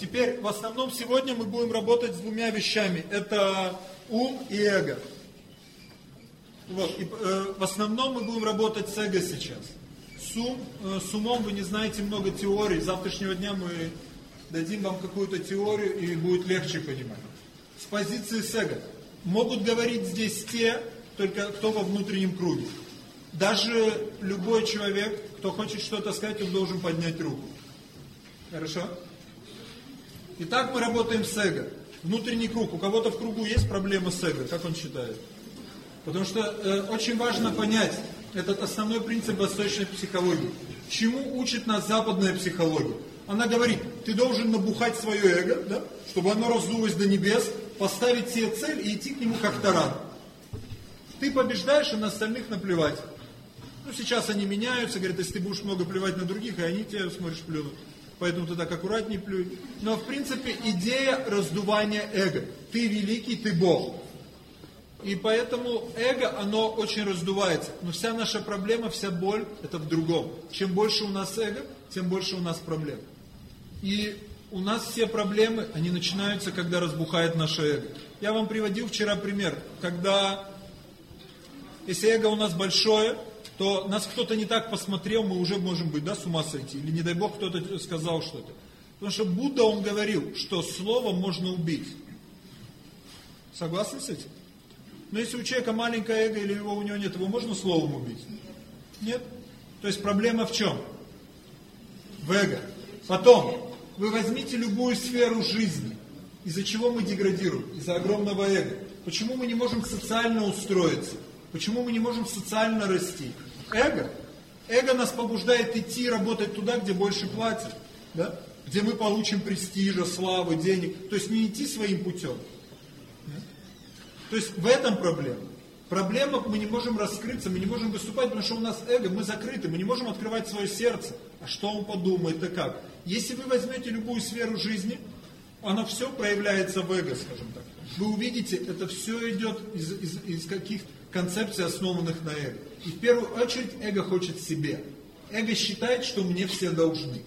Теперь, в основном, сегодня мы будем работать с двумя вещами. Это ум и эго. Вот. И, э, в основном мы будем работать с эго сейчас. С, ум, э, с умом вы не знаете много теорий. Завтрашнего дня мы дадим вам какую-то теорию и будет легче понимать. С позиции с эго. Могут говорить здесь те, только кто во внутреннем круге. Даже любой человек, кто хочет что-то сказать, он должен поднять руку. Хорошо? Итак, мы работаем с эго. Внутренний круг. У кого-то в кругу есть проблема с эго, как он считает? Потому что э, очень важно понять этот основной принцип восточной психологии. Чему учит нас западная психология? Она говорит, ты должен набухать свое эго, да, чтобы оно раздулось до небес, поставить себе цель и идти к нему как таран. Ты побеждаешь, а на остальных наплевать. Ну, сейчас они меняются, говорят, если ты будешь много плевать на других, и они тебя смотришь плюнут. Поэтому ты так аккуратнее плюй. Но, в принципе, идея раздувания эго. Ты великий, ты Бог. И поэтому эго, оно очень раздувается. Но вся наша проблема, вся боль, это в другом. Чем больше у нас эго, тем больше у нас проблем. И у нас все проблемы, они начинаются, когда разбухает наше эго. Я вам приводил вчера пример, когда, если эго у нас большое, то нас кто-то не так посмотрел, мы уже можем быть, да, с ума сойти. Или, не дай Бог, кто-то сказал что-то. Потому что Будда, он говорил, что словом можно убить. Согласны с этим? Но если у человека маленькое эго или его у него нет, его можно словом убить? Нет. То есть проблема в чем? В эго. Потом, вы возьмите любую сферу жизни. Из-за чего мы деградируем? Из-за огромного эго. Почему мы не можем социально устроиться? Почему мы не можем социально расти? Эго. Эго нас побуждает идти работать туда, где больше платят. Да? Где мы получим престижа, славы, денег. То есть не идти своим путем. То есть в этом проблема. Проблема, мы не можем раскрыться, мы не можем выступать, потому что у нас эго, мы закрыты, мы не можем открывать свое сердце. А что он подумает, да как? Если вы возьмете любую сферу жизни, оно все проявляется в эго, скажем так. Вы увидите, это все идет из, из, из каких концепций, основанных на эго. И в первую очередь эго хочет себе. Эго считает, что мне все должны.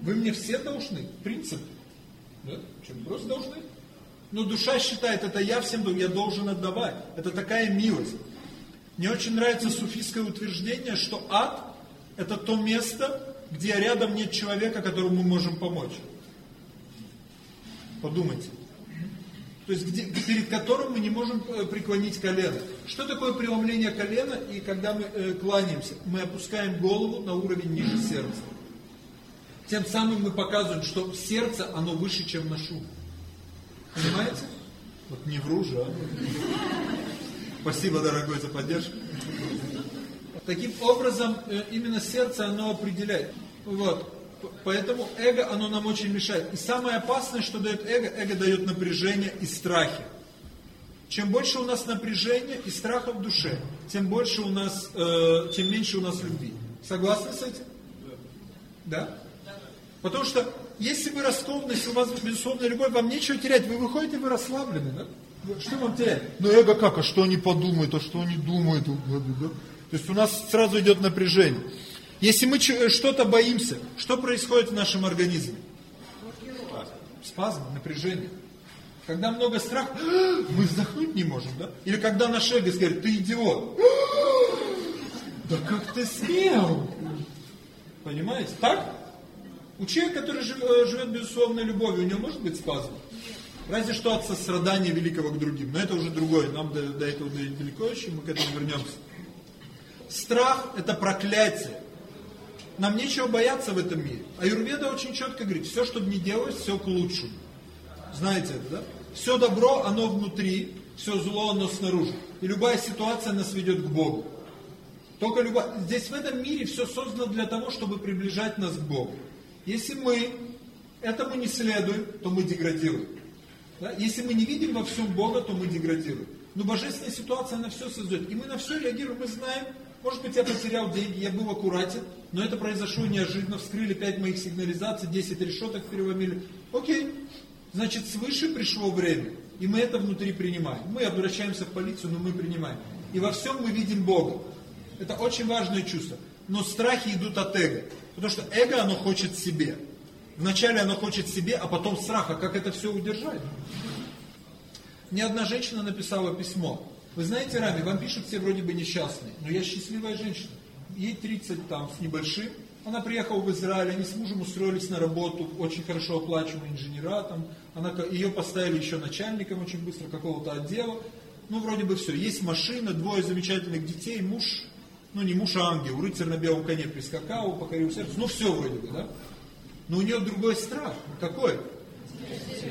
Вы мне все должны, принцип. Да? Что, просто должны? Но душа считает, это я всем должен, я должен отдавать. Это такая милость. Мне очень нравится суфийское утверждение, что ад – это то место, где рядом нет человека, которому мы можем помочь. Подумайте. То есть, где, перед которым мы не можем э, преклонить колено. Что такое преломление колена? И когда мы э, кланяемся, мы опускаем голову на уровень ниже сердца. Тем самым мы показываем, что сердце, оно выше, чем наш ум. Понимаете? Вот не вру же, а? Спасибо, дорогой, за поддержку. Таким образом, э, именно сердце оно определяет. Вот. Поэтому эго, оно нам очень мешает. И самое опасное, что дает эго, эго дает напряжение и страхи. Чем больше у нас напряжения и страха в душе, тем больше у нас, э, тем меньше у нас любви. Согласны с этим? Да? Потому что если вы раскованы, если у вас безусловная любовь, вам нечего терять. Вы выходите, вы расслаблены, да? Что вам терять? Ну эго как, а что они подумают, а что они думают? Да? То есть у нас сразу идет напряжение. Если мы что-то боимся, что происходит в нашем организме? Спазм, напряжение. Когда много страха, мы вздохнуть не можем, да? Или когда наш эго говорит, ты идиот. Да как ты смел? Понимаете? Так? У человека, который э, живет безусловной любовью, у него может быть спазм? Разве что от сострадания великого к другим. Но это уже другое. Нам до, до этого далеко еще, мы к этому вернемся. Страх – это проклятие. Нам нечего бояться в этом мире. А Юрведа очень четко говорит, все, что не делать, все к лучшему. Знаете это, да? Все добро, оно внутри, все зло, оно снаружи. И любая ситуация нас ведет к Богу. Только любая... Здесь в этом мире все создано для того, чтобы приближать нас к Богу. Если мы этому не следуем, то мы деградируем. Да? Если мы не видим во всем Бога, то мы деградируем. Но божественная ситуация, она все создает. И мы на все реагируем, мы знаем, может быть, я потерял деньги, я был аккуратен, но это произошло неожиданно, вскрыли 5 моих сигнализаций, 10 решеток переломили. Окей, значит, свыше пришло время, и мы это внутри принимаем. Мы обращаемся в полицию, но мы принимаем. И во всем мы видим Бога. Это очень важное чувство. Но страхи идут от эго. Потому что эго, оно хочет себе. Вначале она хочет себе, а потом страха, как это все удержать. Мне одна женщина написала письмо. Вы знаете, Рами, вам пишут все вроде бы несчастные, но я счастливая женщина. Ей 30 там с небольшим. Она приехала в Израиль, они с мужем устроились на работу, очень хорошо оплачиваемые инженера, там, она, ее поставили еще начальником очень быстро какого-то отдела. Ну, вроде бы все. Есть машина, двое замечательных детей, муж, ну не муж, а ангел, рыцарь на белом коне прискакал, покорил сердце. Ну, все вроде бы, да? Но у нее другой страх. Какой?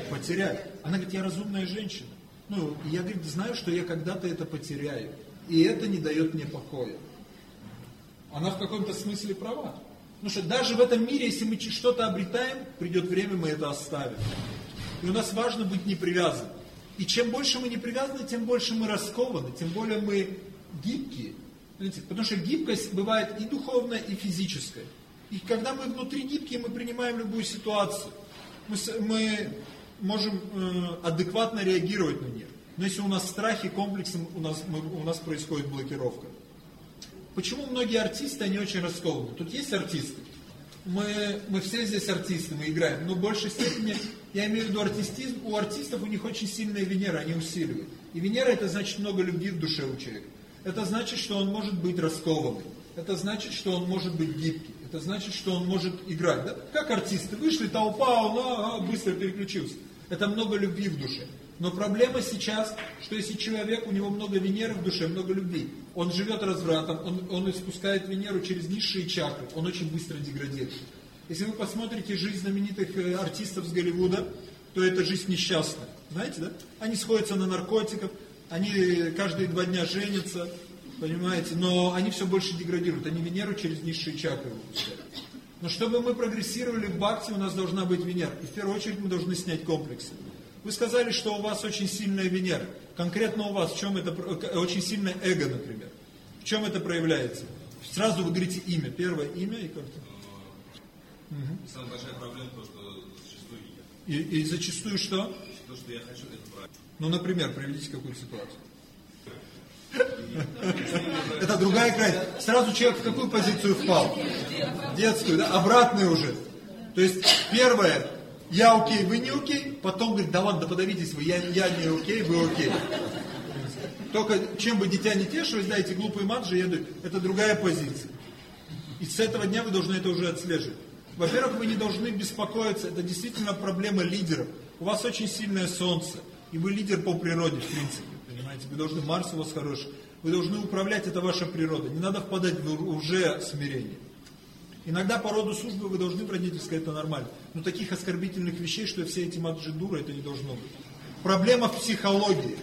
Потерять. Она говорит, я разумная женщина. Ну, я, говорит, знаю, что я когда-то это потеряю. И это не дает мне покоя. Она в каком-то смысле права. Потому что даже в этом мире, если мы что-то обретаем, придет время, мы это оставим. И у нас важно быть не привязанным. И чем больше мы не привязаны, тем больше мы раскованы, тем более мы гибкие. Потому что гибкость бывает и духовная, и физическая. И когда мы внутри гибкие, мы принимаем любую ситуацию. Мы, мы можем э, адекватно реагировать на нее. Но если у нас страхи, комплексы, у нас, у нас происходит блокировка. Почему многие артисты, они очень раскованы? Тут есть артисты. Мы, мы все здесь артисты, мы играем. Но в большей степени, я имею в виду артистизм, у артистов у них очень сильная Венера, они усиливают. И Венера это значит много любви в душе у человека. Это значит, что он может быть раскованный. Это значит, что он может быть гибкий. Это значит, что он может играть. Да? Как артисты. Вышли, толпа, он а, а, быстро переключился. Это много любви в душе. Но проблема сейчас, что если человек, у него много Венеры в душе, много любви, он живет развратом, он, он испускает Венеру через низшие чакры, он очень быстро деградирует. Если вы посмотрите жизнь знаменитых э, артистов с Голливуда, то это жизнь несчастная. Знаете, да? Они сходятся на наркотиков, они каждые два дня женятся, понимаете, но они все больше деградируют, они Венеру через низшие чакры выпускают. Но чтобы мы прогрессировали в бхакти, у нас должна быть Венера. И в первую очередь мы должны снять комплексы. Вы сказали, что у вас очень сильная Венера. Конкретно у вас, в чем это, очень сильное эго, например. В чем это проявляется? Сразу вы говорите имя, первое имя и как-то. Угу. Самая большая проблема то, что зачастую я. И, и зачастую что? То, что я хочу, это правильно. Ну, например, приведите какую-то ситуацию. Это другая крайность. Сразу человек в какую позицию впал? Детскую, да? Обратную уже. То есть, первое, я окей, вы не окей, потом говорит, да ладно, да подавитесь вы, я, я не окей, вы окей. Только чем бы дитя не тешилось, да, эти глупые матжи едут, это другая позиция. И с этого дня вы должны это уже отслеживать. Во-первых, вы не должны беспокоиться, это действительно проблема лидеров. У вас очень сильное солнце, и вы лидер по природе, в принципе, понимаете, вы должны, Марс у вас хороший, вы должны управлять, это ваша природа, не надо впадать в уже смирение. Иногда по роду службы вы должны в родительской, это нормально. Но таких оскорбительных вещей, что все эти маджи дура, это не должно быть. Проблема в психологии.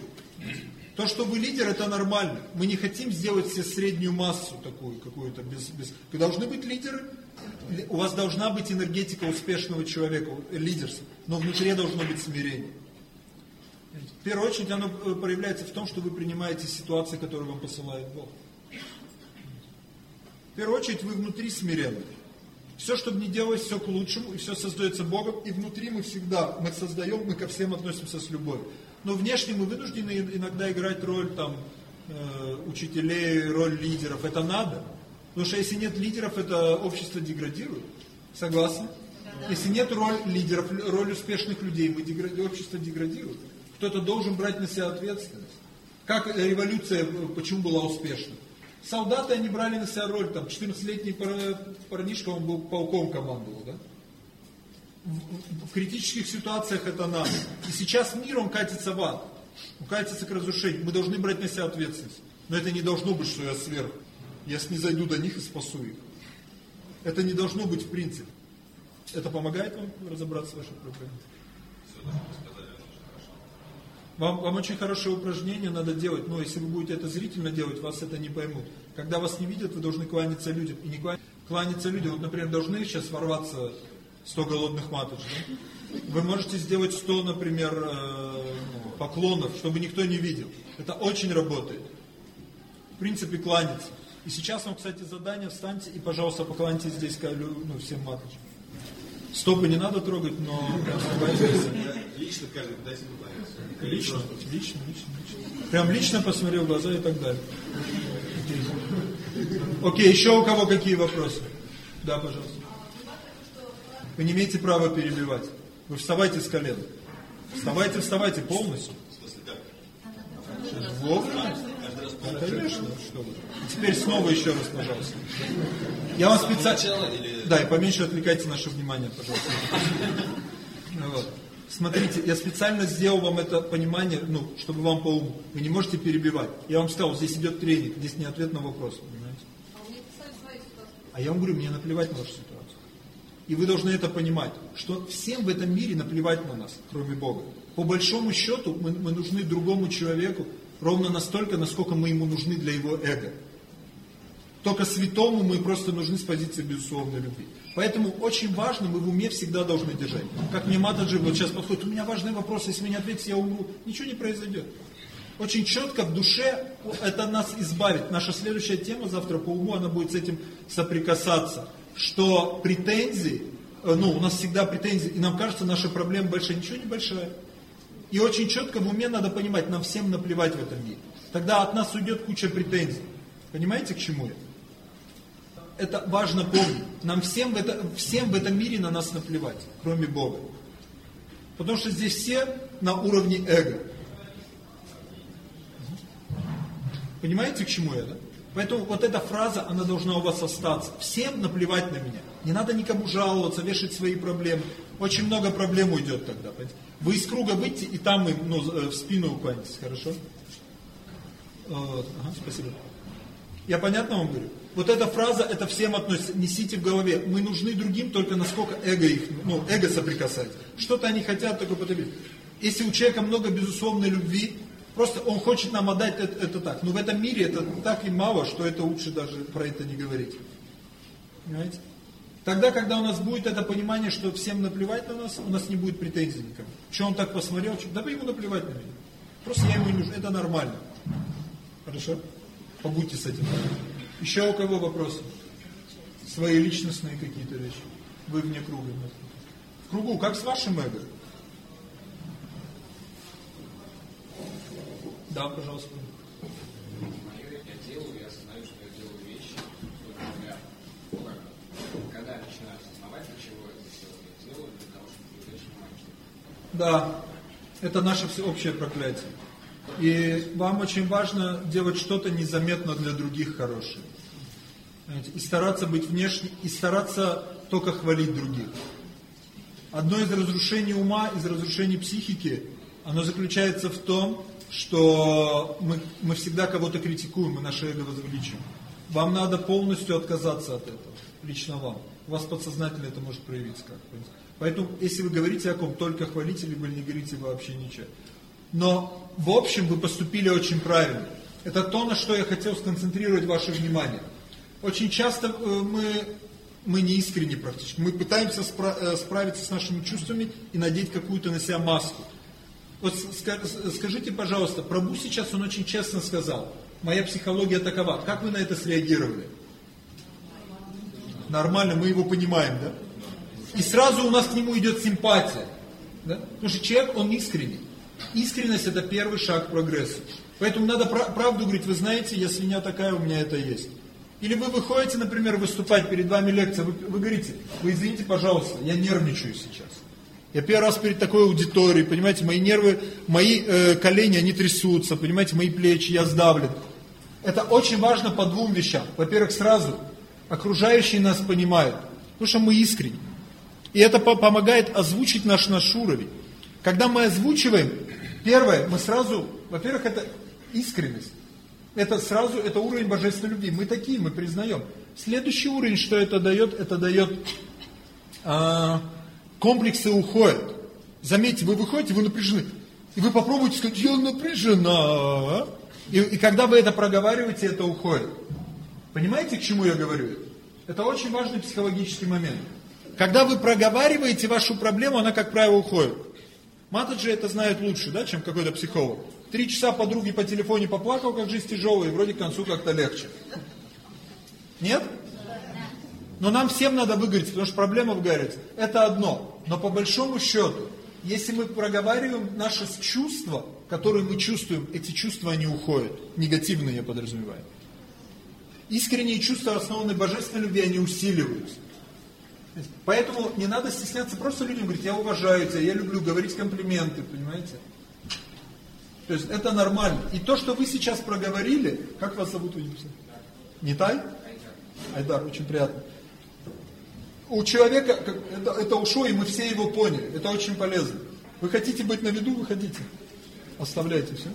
То, что вы лидер, это нормально. Мы не хотим сделать себе среднюю массу такую, какую-то без, без... Вы должны быть лидеры. У вас должна быть энергетика успешного человека, лидерства. Но внутри должно быть смирение. В первую очередь оно э, проявляется в том, что вы принимаете ситуации, которые вам посылает Бог. В первую очередь вы внутри смиренны. Все, что бы ни делалось, все к лучшему, и все создается Богом, и внутри мы всегда, мы создаем, мы ко всем относимся с любовью. Но внешне мы вынуждены иногда играть роль там, э, учителей, роль лидеров. Это надо. Потому что если нет лидеров, это общество деградирует. Согласны? Если нет роль лидеров, роль успешных людей, мы дегради... общество деградирует. Кто-то должен брать на себя ответственность. Как революция, почему была успешна? Солдаты, они брали на себя роль, там, 14-летний парнишка, он был полком командовал, да? В, в, критических ситуациях это надо. И сейчас мир, он катится в ад. Он катится к разрушению. Мы должны брать на себя ответственность. Но это не должно быть, что я сверху. Я снизойду до них и спасу их. Это не должно быть в принципе. Это помогает вам разобраться в вашей проблеме? Вам, вам очень хорошее упражнение надо делать, но если вы будете это зрительно делать, вас это не поймут. Когда вас не видят, вы должны кланяться людям. И не кланяться людям. Вот, например, должны сейчас ворваться 100 голодных маточек. Да? Вы можете сделать 100, например, э, ну, поклонов, чтобы никто не видел. Это очень работает. В принципе, кланяться. И сейчас вам, кстати, задание, встаньте и, пожалуйста, поклонитесь здесь ну, всем маточкам. Стопы не надо трогать, но... Лично каждый, дайте Лично, лично, лично, лично. Прям лично посмотрел в глаза и так далее. Окей, еще у кого какие вопросы? Да, пожалуйста. Вы не имеете права перебивать. Вы вставайте с колен. Вставайте, вставайте полностью. Вовремя? Ну, конечно, что вы. Теперь снова еще раз, пожалуйста. Я вам специально... Да, и поменьше отвлекайте наше внимание, пожалуйста. Вот. Смотрите, я специально сделал вам это понимание, ну, чтобы вам по уму. Вы не можете перебивать. Я вам сказал, здесь идет тренинг, здесь не ответ на вопрос, понимаете? А я вам говорю, мне наплевать на вашу ситуацию. И вы должны это понимать, что всем в этом мире наплевать на нас, кроме Бога. По большому счету мы, мы нужны другому человеку ровно настолько, насколько мы ему нужны для его эго. Только святому мы просто нужны с позиции безусловной любви. Поэтому очень важно, мы в уме всегда должны держать. Как мне Матаджи вот сейчас подходит, у меня важный вопрос, если вы не ответите, я умру. Ничего не произойдет. Очень четко в душе это нас избавит. Наша следующая тема завтра по уму, она будет с этим соприкасаться что претензии, э, ну, у нас всегда претензии, и нам кажется, наша проблема большая, ничего не большая. И очень четко в уме надо понимать, нам всем наплевать в этом мире. Тогда от нас уйдет куча претензий. Понимаете, к чему это? Это важно помнить. Нам всем в, это, всем в этом мире на нас наплевать, кроме Бога. Потому что здесь все на уровне эго. Понимаете, к чему это? Поэтому вот эта фраза, она должна у вас остаться. Всем наплевать на меня. Не надо никому жаловаться, вешать свои проблемы. Очень много проблем уйдет тогда. Понимаете? Вы из круга выйти и там им ну, э, в спину уклонитесь, хорошо? Вот. Ага, спасибо. Я понятно вам говорю? Вот эта фраза, это всем относится. Несите в голове. Мы нужны другим только насколько эго их, ну, эго соприкасать. Что-то они хотят только потребить. Если у человека много безусловной любви, Просто он хочет нам отдать это, это так. Но в этом мире это так и мало, что это лучше даже про это не говорить. Понимаете? Тогда, когда у нас будет это понимание, что всем наплевать на нас, у нас не будет претензий никому. Что он так посмотрел, что... да бы ему наплевать на меня. Просто я ему не нужен, это нормально. Хорошо? Побудьте с этим. Еще у кого вопросы? Свои личностные какие-то вещи. Вы вне круга. В кругу, как с вашим эго? Да, пожалуйста. Мое я делаю, я осознаю, что я делаю вещи, например, ну, когда я начинаю осознавать, для чего это все я делаю, для того, чтобы привлечь внимание. Да, это наше всеобщее проклятие. И вам очень важно делать что-то незаметно для других хорошее. И стараться быть внешне, и стараться только хвалить других. Одно из разрушений ума, из разрушений психики, оно заключается в том, что мы, мы всегда кого-то критикуем, мы наше эго возвеличим. Вам надо полностью отказаться от этого, лично вам. У вас подсознательно это может проявиться как. Поэтому, если вы говорите о ком, только хвалите, либо не говорите вообще ничего. Но, в общем, вы поступили очень правильно. Это то, на что я хотел сконцентрировать ваше внимание. Очень часто э, мы, мы не искренне практически. Мы пытаемся э, справиться с нашими чувствами и надеть какую-то на себя маску. Вот скажите, пожалуйста, Прабу сейчас он очень честно сказал, моя психология такова. Как вы на это среагировали? Нормально, мы его понимаем, да? И сразу у нас к нему идет симпатия. Да? Потому что человек, он искренний. Искренность это первый шаг к прогрессу. Поэтому надо правду говорить, вы знаете, я свинья такая, у меня это есть. Или вы выходите, например, выступать, перед вами лекция, вы, вы говорите, вы извините, пожалуйста, я нервничаю сейчас. Я первый раз перед такой аудиторией, понимаете, мои нервы, мои э, колени, они трясутся, понимаете, мои плечи, я сдавлен. Это очень важно по двум вещам. Во-первых, сразу, окружающие нас понимают, потому что мы искренни. И это по помогает озвучить наш наш уровень. Когда мы озвучиваем, первое, мы сразу, во-первых, это искренность. Это сразу, это уровень божественной любви. Мы такие, мы признаем. Следующий уровень, что это дает, это дает... А, комплексы уходят. Заметьте, вы выходите, вы напряжены. И вы попробуйте сказать, я напряжена. И, и когда вы это проговариваете, это уходит. Понимаете, к чему я говорю? Это очень важный психологический момент. Когда вы проговариваете вашу проблему, она, как правило, уходит. Матаджи это знают лучше, да, чем какой-то психолог. Три часа подруги по телефоне поплакал, как жизнь тяжелая, и вроде к концу как-то легче. Нет? Но нам всем надо выгореть, потому что проблема выгорит. Это одно. Но по большому счету, если мы проговариваем наши чувства, которые мы чувствуем, эти чувства, они уходят. Негативные, я подразумеваю. Искренние чувства, основанные божественной любви, они усиливаются. Поэтому не надо стесняться просто людям говорить, я уважаю тебя, я люблю говорить комплименты, понимаете? То есть это нормально. И то, что вы сейчас проговорили, как вас зовут, вы не Тай? Айдар, очень приятно. У человека, это, это ушло, и мы все его поняли. Это очень полезно. Вы хотите быть на виду, выходите. Оставляйте все.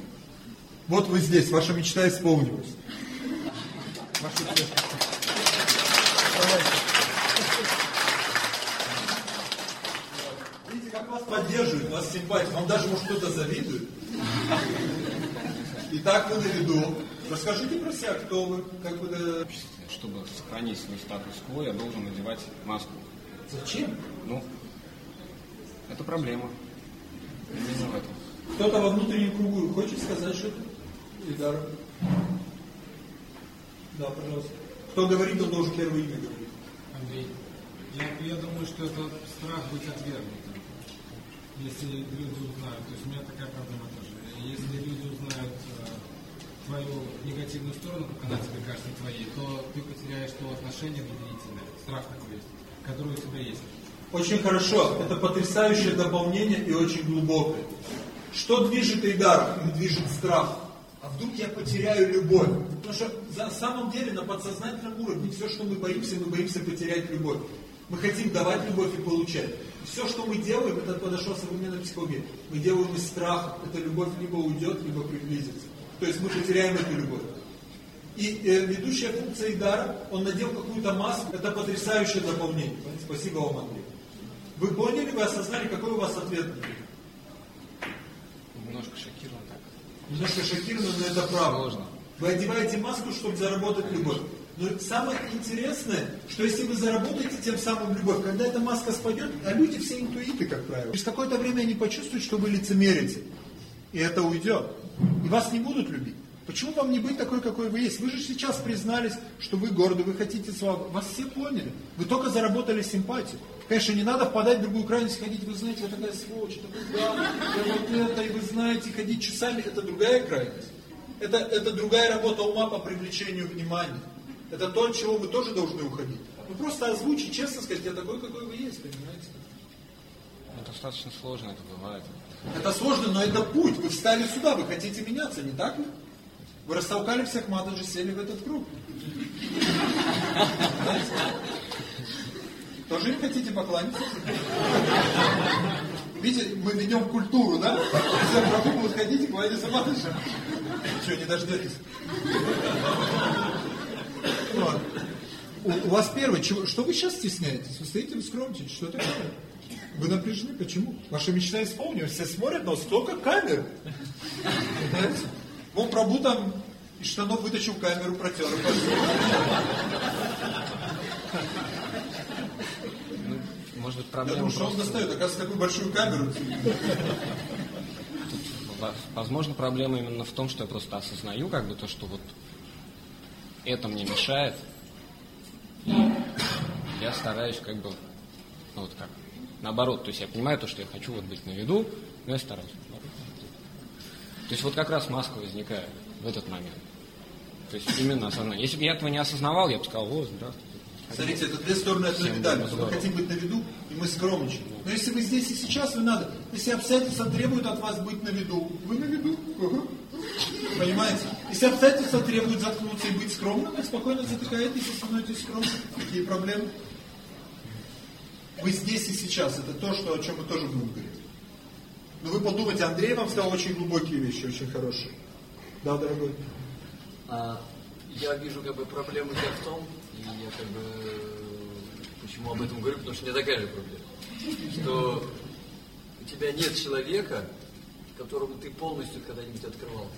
Вот вы здесь, ваша мечта исполнилась. Ваша Видите, как вас поддерживают, вас симпатия. Вам даже, может, кто-то завидует. Итак, вы на виду. Расскажите про себя, кто вы, как вы... Чтобы сохранить свой статус-кво, я должен надевать маску. Зачем? Ну, это проблема. Именно в этом. Кто-то во внутреннем кругу хочет сказать что-то? Идар. Да, пожалуйста. Кто говорит, он должен первое имя говорить. Андрей, я, я думаю, что это страх быть отвергнутым. Если люди узнают, то есть у меня такая проблема тоже. Если люди узнают э, твою негативную сторону, как она тебе кажется твоей, то ты потеряешь то отношение доверительное, страх такой есть, которое у тебя есть. Очень хорошо. Это потрясающее дополнение и очень глубокое. Что движет Эйдар? Их движет страх. А вдруг я потеряю любовь? Потому что на самом деле на подсознательном уровне все, что мы боимся, мы боимся потерять любовь. Мы хотим давать любовь и получать. Все, что мы делаем, это подошла современная психология. Мы делаем из страха. Эта любовь либо уйдет, либо приблизится. То есть мы потеряем эту любовь. И э, ведущая функция Идара, он надел какую-то маску. Это потрясающее дополнение. Спасибо вам, Андрей. Вы поняли, вы осознали, какой у вас ответ? Немножко шокирован так. Немножко шокирован, но это правда. Сложно. Вы одеваете маску, чтобы заработать любовь. Но самое интересное, что если вы заработаете тем самым любовь, когда эта маска спадет, а люди все интуиты, как правило, через какое-то время они почувствуют, что вы лицемерите. И это уйдет. И вас не будут любить. Почему вам не быть такой, какой вы есть? Вы же сейчас признались, что вы горды, вы хотите славы. Вас все поняли. Вы только заработали симпатию. Конечно, не надо впадать в другую крайность, ходить, вы знаете, я такая сволочь, такой, да, я вот это, и вы знаете, ходить часами, это другая крайность. Это, это другая работа ума по привлечению внимания. Это то, от чего вы тоже должны уходить. Вы просто озвучить, честно сказать, я такой, какой вы есть, понимаете? Ну, достаточно сложно это бывает. Это сложно, но это путь. Вы встали сюда, вы хотите меняться, не так ли? Вы растолкали всех матаджи, сели в этот круг. Тоже не хотите поклониться? Видите, мы ведем культуру, да? Все вокруг будут ходить и кланяться матушам. Что, не дождетесь? Вот. У, у вас первое, чего, что вы сейчас стесняетесь? Вы стоите, вы скромничаете, что такое? Вы напряжены, почему? Ваша мечта исполнилась, все смотрят, но столько камер. Понимаете? Вон Прабу там из штанов вытащил камеру, протер. Может быть, Я проблема думаю, что он достает, оказывается, такую большую камеру. Возможно, проблема именно в том, что я просто осознаю, как бы то, что вот это мне мешает. И я стараюсь как бы, ну вот как, наоборот, то есть я понимаю то, что я хочу вот быть на виду, но я стараюсь. То есть вот как раз маска возникает в этот момент. То есть именно осознание. Если бы я этого не осознавал, я бы сказал, о, здравствуйте. Смотрите, это две стороны одной медали. Мы хотим быть на виду, и мы скромничаем. Но если вы здесь и сейчас, вы надо. Если обстоятельства требуют от вас быть на виду, вы на виду. Понимаете? Если обстоятельства требуют заткнуться и быть скромным, вы спокойно затыкаетесь и становитесь скромным. Какие проблемы? Вы здесь и сейчас. Это то, что, о чем мы тоже будем говорить. Но вы подумайте, Андрей вам сказал очень глубокие вещи, очень хорошие. Да, дорогой? А, я вижу как бы проблему в том, и я как бы почему об этом говорю, потому что у меня такая же проблема, что у тебя нет человека, которому ты полностью когда-нибудь открывался.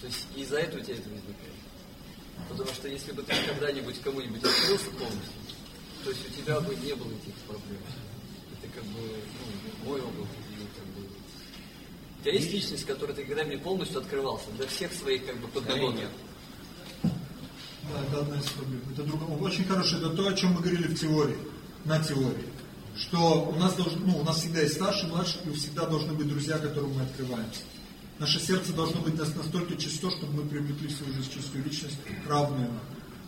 То есть из-за этого у тебя это возникает. Потому что если бы ты когда-нибудь кому-нибудь открылся полностью, то есть у тебя бы не было этих проблем. Это как бы ну, мой опыт. у тебя есть личность, которой ты когда-нибудь полностью открывался для всех своих как бы подноготных. Да, одна из проблем. Это другое. Очень хорошо. Это то, о чем мы говорили в теории, на теории. Что у нас должен, ну, у нас всегда есть старший, младший, и всегда должны быть друзья, которым мы открываемся. Наше сердце должно быть нас- настолько чисто, чтобы мы привлекли в свою жизнь чистую личность, равную нам.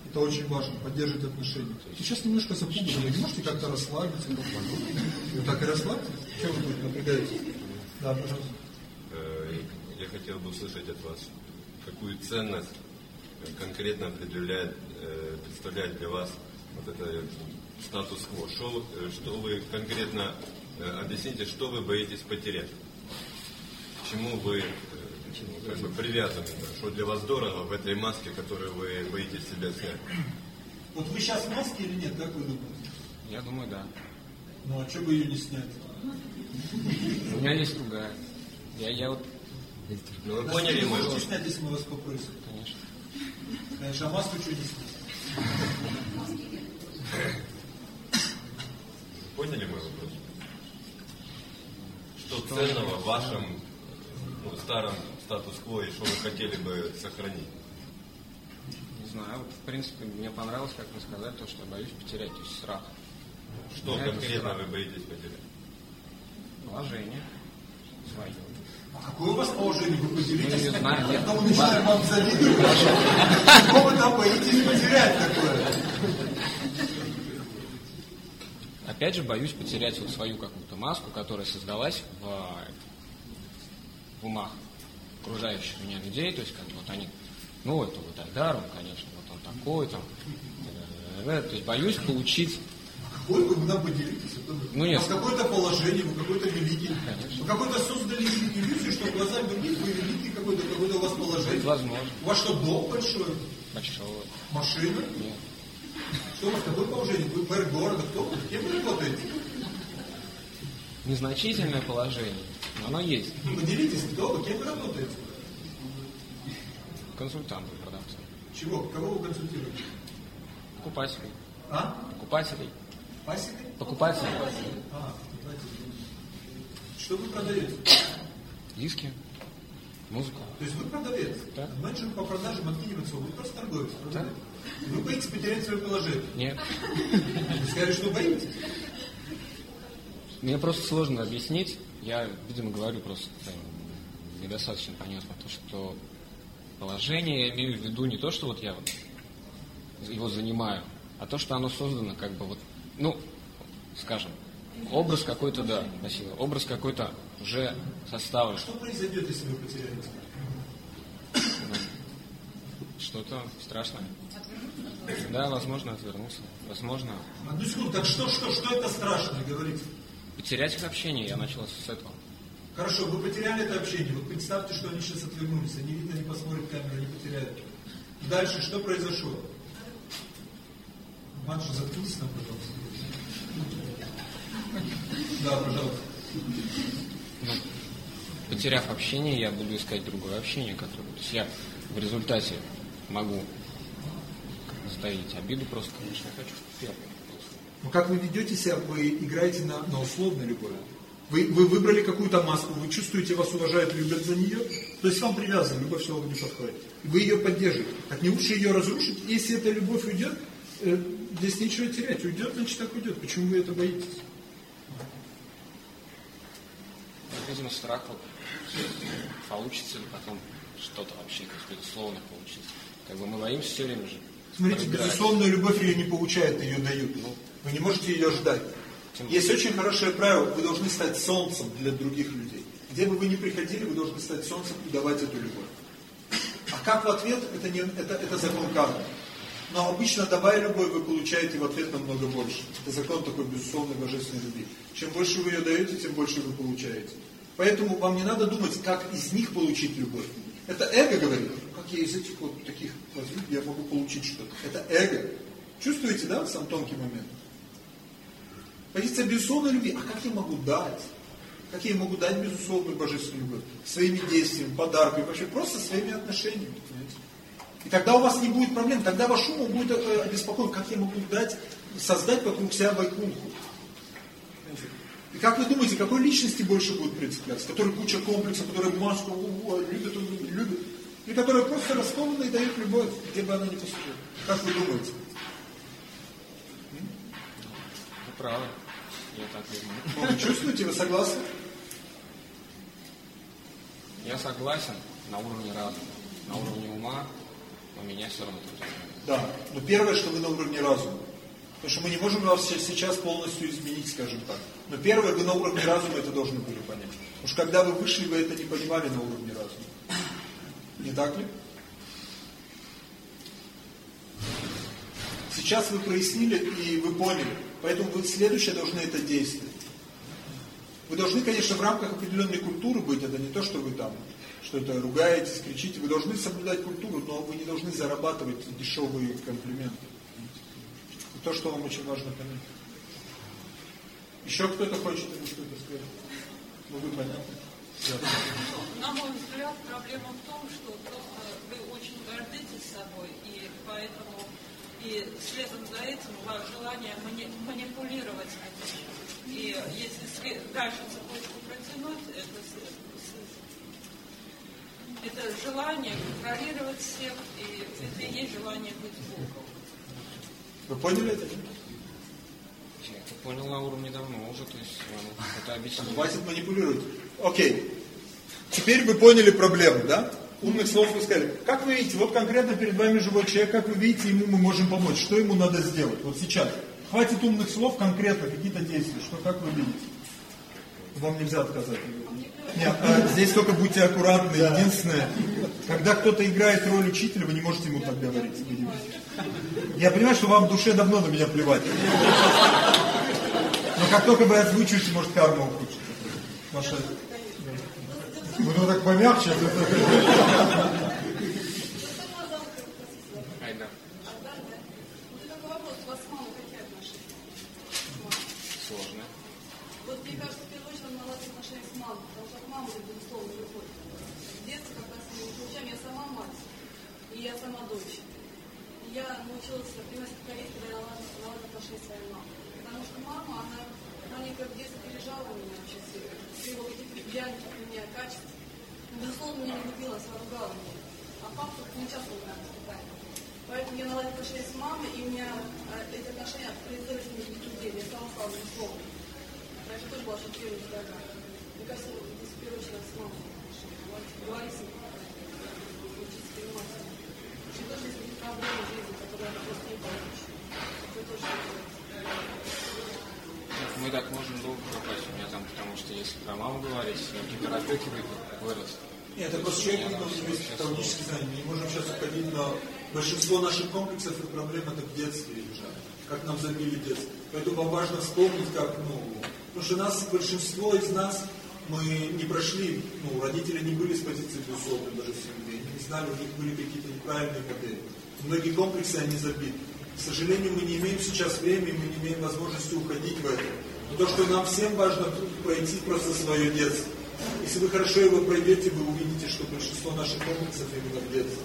Это очень важно, поддерживать отношения. Сейчас немножко запуганы, вы не можете как-то расслабиться? Вы так и расслабьтесь? Чем вы тут напрягаетесь? Да, пожалуйста. Э, Я хотел бы услышать от вас, какую ценность конкретно определяет, э, представляет для вас вот это статус-кво. Что, вы- э, что вы конкретно э, объясните, что вы боитесь потерять? К чему вы э, как бы привязаны? Что для вас дорого в этой маске, которую вы боитесь себя снять? Вот вы сейчас в маске или нет, как вы думаете? Я думаю, да. Ну а что бы ее не снять? У меня есть другая. Я, я вот, Ну, вы поняли мой можете вопрос? снять, если мы вас попросим. Конечно. А маску что снять? Поняли мой вопрос? Что ценного в вашем ну, старом статус-кво и что вы хотели бы сохранить? Не знаю, в принципе, мне понравилось, как вы сказали, то, что я боюсь потерять, то есть страх. Что конкретно страх. вы боитесь потерять? Положение свое. А какое у вас положение? Вы поделитесь? не знаю, нет. Когда мы начинаем вам завидовать, что вы там боитесь потерять такое? Опять же, боюсь потерять вот свою какую-то маску, которая создалась в, э, в умах окружающих меня людей. То есть, как бы вот они, ну, это вот Айдар, он, конечно, вот он такой, там. э, То есть, боюсь получить Какой вы нам поделитесь? Вы. Ну, нет. Вас какое-то положение, вы какой-то великий. Конечно. Вы какой-то создали иллюзию, что в глазах других вы великий какой-то, какое-то у вас положение. возможно У вас что, дом большой? большого. Машина? Нет. Что у вас такое положение? Вы мэр города, кто вы? Кем вы работаете? Незначительное положение, но оно есть. Поделитесь, кто вы, кем вы работаете? Консультанты, продавцы. Чего? Кого вы консультируете? Покупателей. А? Покупателей. Пасекой? Покупателей. А. Что вы продаете? Диски. Музыку. То есть вы продавец. Да. Менеджер по продажам откинется, вы просто торговец. продаете. Вы боитесь потерять свое положение. Нет. Вы сказали, что боитесь. Мне просто сложно объяснить. Я, видимо, говорю просто э, недостаточно понятно. То, что положение я имею в виду не то, что вот я вот его занимаю, а то, что оно создано как бы вот, ну, скажем, образ какой-то, да, спасибо, образ какой-то уже составлен. Что произойдет, если вы потеряете? Что-то страшное. Да, возможно, отвернуться. Возможно, Одну секунду, так что, что, что это страшное, говорите? потерять их общение. Я начал с этого. Хорошо, вы потеряли это общение. Вот представьте, что они сейчас отвернулись. Они, видно, не посмотрят камеру, они потеряют. Дальше что произошло? Матша, заткнись нам, пожалуйста. Да, пожалуйста. Ну, потеряв общение, я буду искать другое общение, которое... То есть я в результате могу затаить обиду просто, конечно, хочу первое. Ну как вы ведете себя, вы играете на, на условной любовь. Вы, вы выбрали какую-то маску, вы чувствуете, вас уважают, любят за нее, то есть вам привязана, любовь все не подходит. Вы ее поддерживаете. Так не лучше ее разрушить, если эта любовь уйдет, э, здесь нечего терять. Уйдет, значит так уйдет. Почему вы это боитесь? Видимо, страх вот, получится ли потом что-то вообще, как безусловно, получится. Как бы мы боимся все время же. Смотрите, проиграть. безусловную любовь ее не получают, ее дают. Вы не можете ее ждать. Тем Есть очень хорошее правило, вы должны стать солнцем для других людей. Где бы вы ни приходили, вы должны стать солнцем и давать эту любовь. А как в ответ, это, не, это, это закон кармы. Но обычно, давая любовь, вы получаете в ответ намного больше. Это закон такой безусловной божественной любви. Чем больше вы ее даете, тем больше вы получаете. Поэтому вам не надо думать, как из них получить любовь. Это эго говорит, «Ну, как я из этих вот таких возьму, я могу получить что-то. Это эго. Чувствуете, да, сам тонкий момент? Позиция безусловной любви. А как я могу дать? Как я могу дать безусловную божественную любовь? Своими действиями, подарками, вообще просто своими отношениями. понимаете? И тогда у вас не будет проблем, тогда ваш ум будет э, обеспокоен, как я могу дать, создать вокруг себя вайкунху. И как вы думаете, какой личности больше будет прицепляться? Который куча комплексов, который маску о, любит, любит. И которая просто раскована и дает любовь, где бы она ни поступила. Как вы думаете? Вы правы. Я так думаю. Ну, Вы чувствуете, вы согласны? Я согласен на уровне разума. На уровне ума у меня все равно тут Да. Но первое, что вы на уровне разума. Потому что мы не можем вас сейчас полностью изменить, скажем так. Но первое, вы на уровне разума это должны были понять. Потому что когда вы вышли, вы это не понимали на уровне разума. Не так ли? Сейчас вы прояснили и вы поняли. Поэтому вы следующее должны это действовать. Вы должны, конечно, в рамках определенной культуры быть, это не то, что вы там что это ругаетесь, кричите. Вы должны соблюдать культуру, но вы не должны зарабатывать дешевые комплименты. То, что вам очень важно понять. Еще кто-то хочет или что-то сказать? Ну, вы понятны. На мой взгляд, проблема в том, что просто вы очень гордитесь собой, и поэтому и следом за этим у вас желание манипулировать И если дальше цепочку протянуть, это желание контролировать всех, и это и есть желание быть Богом. Вы поняли это? Я это понял на уровне давно уже, то есть это объяснить. Хватит манипулировать. Окей. Теперь вы поняли проблему, да? умных слов вы сказали. Как вы видите, вот конкретно перед вами живой человек, как вы видите, ему мы можем помочь. Что ему надо сделать? Вот сейчас. Хватит умных слов, конкретно какие-то действия. Что, как вы видите? Вам нельзя отказать. Нет, а здесь только будьте аккуратны. Единственное, когда кто-то играет роль учителя, вы не можете ему так говорить. Я понимаю, что вам в душе давно на меня плевать. Но как только вы озвучиваете, может карма ухудшится. Ваша ну, ну так помягче. Сложно. Вот мне кажется, в первую очередь надо наладить отношения с мамой, потому что от мамы это безусловно любовь. В детстве, как раз мы получаем, я сама мать, и я сама дочь. И я научилась принимать покорить, когда я наладила отношения с своей мамой. Потому что мама, она, она мне как в детстве пережала меня очень сильно. Все его какие-то идеальных меня качеств. Безусловно, меня не любила, она ругала меня. А папа не часто ругает воспитание. Поэтому я наладила отношения с мамой, и у меня э, эти отношения произвели с ними людей. Я сама стала безусловно. Раньше тоже была шокирующая дорога. Мне кажется, здесь в первую очередь с мамой отношения. Говорить с ней, учиться понимать. Очень тоже есть какие-то проблемы в жизни, которые она просто не получишь. Это тоже мы так можем долго копать. У меня там, потому что если про маму говорить, в гиперопеке вырос. Нет, это просто человек не должен иметь психологические знания. Мы не можем сейчас уходить, но большинство наших комплексов и проблем это в детстве лежат. Как нам забили детство. Поэтому важно вспомнить, как, ну, потому что нас, большинство из нас, мы не прошли, ну, родители не были с позиции безусловно даже в семье, не знали, у них были какие-то неправильные модели. Многие комплексы, они забиты. К сожалению, мы не имеем сейчас времени, мы не имеем возможности уходить в это. Но то, что нам всем важно пройти просто свое детство. Если вы хорошо его пройдете, вы увидите, что большинство наших комплексов именно в детстве.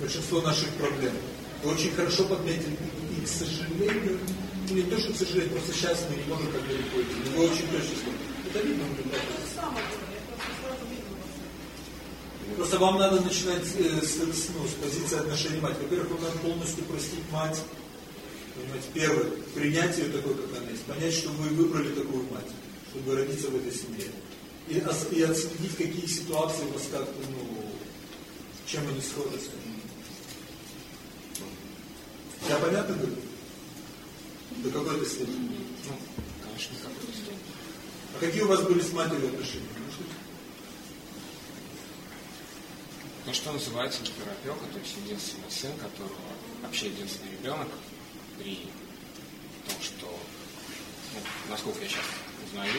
Большинство наших проблем. Вы очень хорошо подметили. И, к сожалению, ну не то, что к сожалению, просто сейчас мы не можем так далеко идти. Но вы очень точно сказали. Это видно, Просто вам надо начинать э, с, ну, с позиции отношений мать. Во-первых, вам надо полностью простить мать, Понимаете, первое, принять ее такой, как она есть, понять, что вы выбрали такую мать, чтобы родиться в этой семье. И, и отследить, какие ситуации у вас как-то, ну, чем они сходятся. Я понятно говорю? До какой-то степени? Ну, конечно, какой-то степени. А какие у вас были с матерью отношения? Ну, что называется гиперопека, то есть единственный сын, которого вообще единственный ребенок, при том, что, ну, насколько я сейчас узнаю,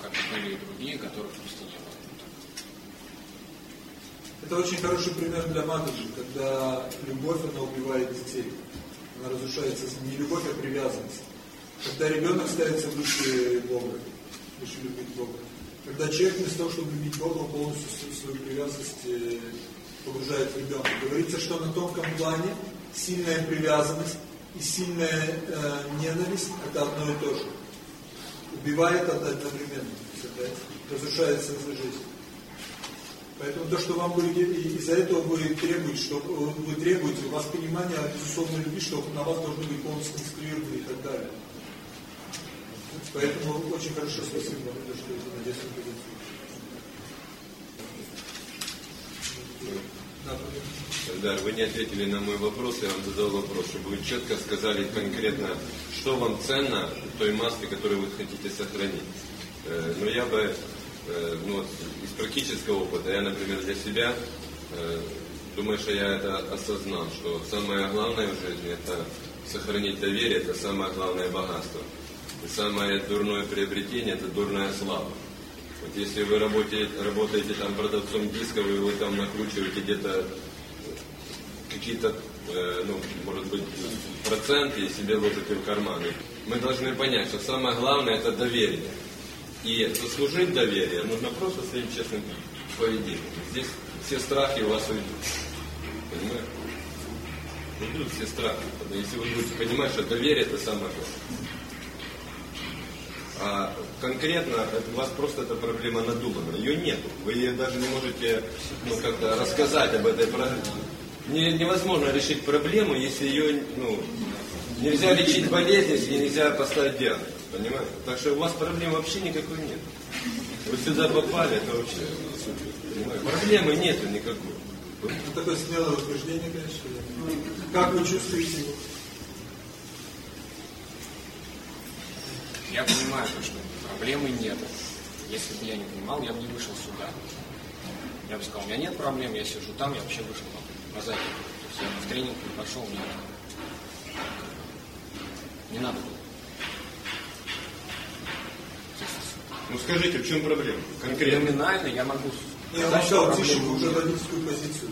как были и другие, которых просто не было. Это очень хороший пример для матери, когда любовь, она убивает детей. Она разрушается не любовь, а привязанность. Когда ребенок ставится выше Бога, выше любить Бога. Когда человек вместо того, чтобы любить Бога, полностью свою привязанность погружает в ребенка. Говорится, что на тонком плане сильная привязанность и сильная э, ненависть – это одно и то же. Убивает одновременно. Это разрушается жизнь. Поэтому то, что вам будет, из-за этого вы требуете, что вы требуете, у вас понимание безусловной любви, что на вас должны быть полностью конструированы и так далее. Поэтому очень хорошо спасибо вам, что вы на детском позицию. Да, Да, вы не ответили на мой вопрос, я вам задал вопрос, чтобы вы четко сказали конкретно, что вам ценно той маске, которую вы хотите сохранить. Э, Но я бы, э, ну, вот, из практического опыта, я, например, для себя э, думаю, что я это осознал, что самое главное в жизни это сохранить доверие, это самое главное богатство. И самое дурное приобретение это дурная слава. Вот если вы работаете, работаете там продавцом дисков, и вы там накручиваете где-то какие-то, э, ну, может быть, проценты и себе ложите в карманы. Мы должны понять, что самое главное это доверие. И заслужить доверие нужно просто своим честным поведением. Здесь все страхи у вас уйдут. Понимаете? Уйдут все страхи. Если вы будете понимать, что доверие это самое главное. А конкретно у вас просто эта проблема надумана. Ее нету. Вы ее даже не можете ну, как-то рассказать об этой проблеме. Не, невозможно решить проблему, если ее ну, нельзя лечить болезнь, если нельзя поставить диагноз. Понимаете? Так что у вас проблем вообще никакой нет. Вы сюда попали, это вообще супер. Понимаете? Проблемы нету никакой. Это такое смелое утверждение, конечно. Как вы чувствуете его? Я понимаю, то, что проблемы нет. Если бы я не понимал, я бы не вышел сюда. Я бы сказал, у меня нет проблем, я сижу там, я вообще вышел на задний. То есть я бы в тренинг не пошел, мне не надо было. Ну скажите, в чем проблема? Конкретно. Номинально я могу Я вам сказать, тише, проблемы вы уже свою позицию.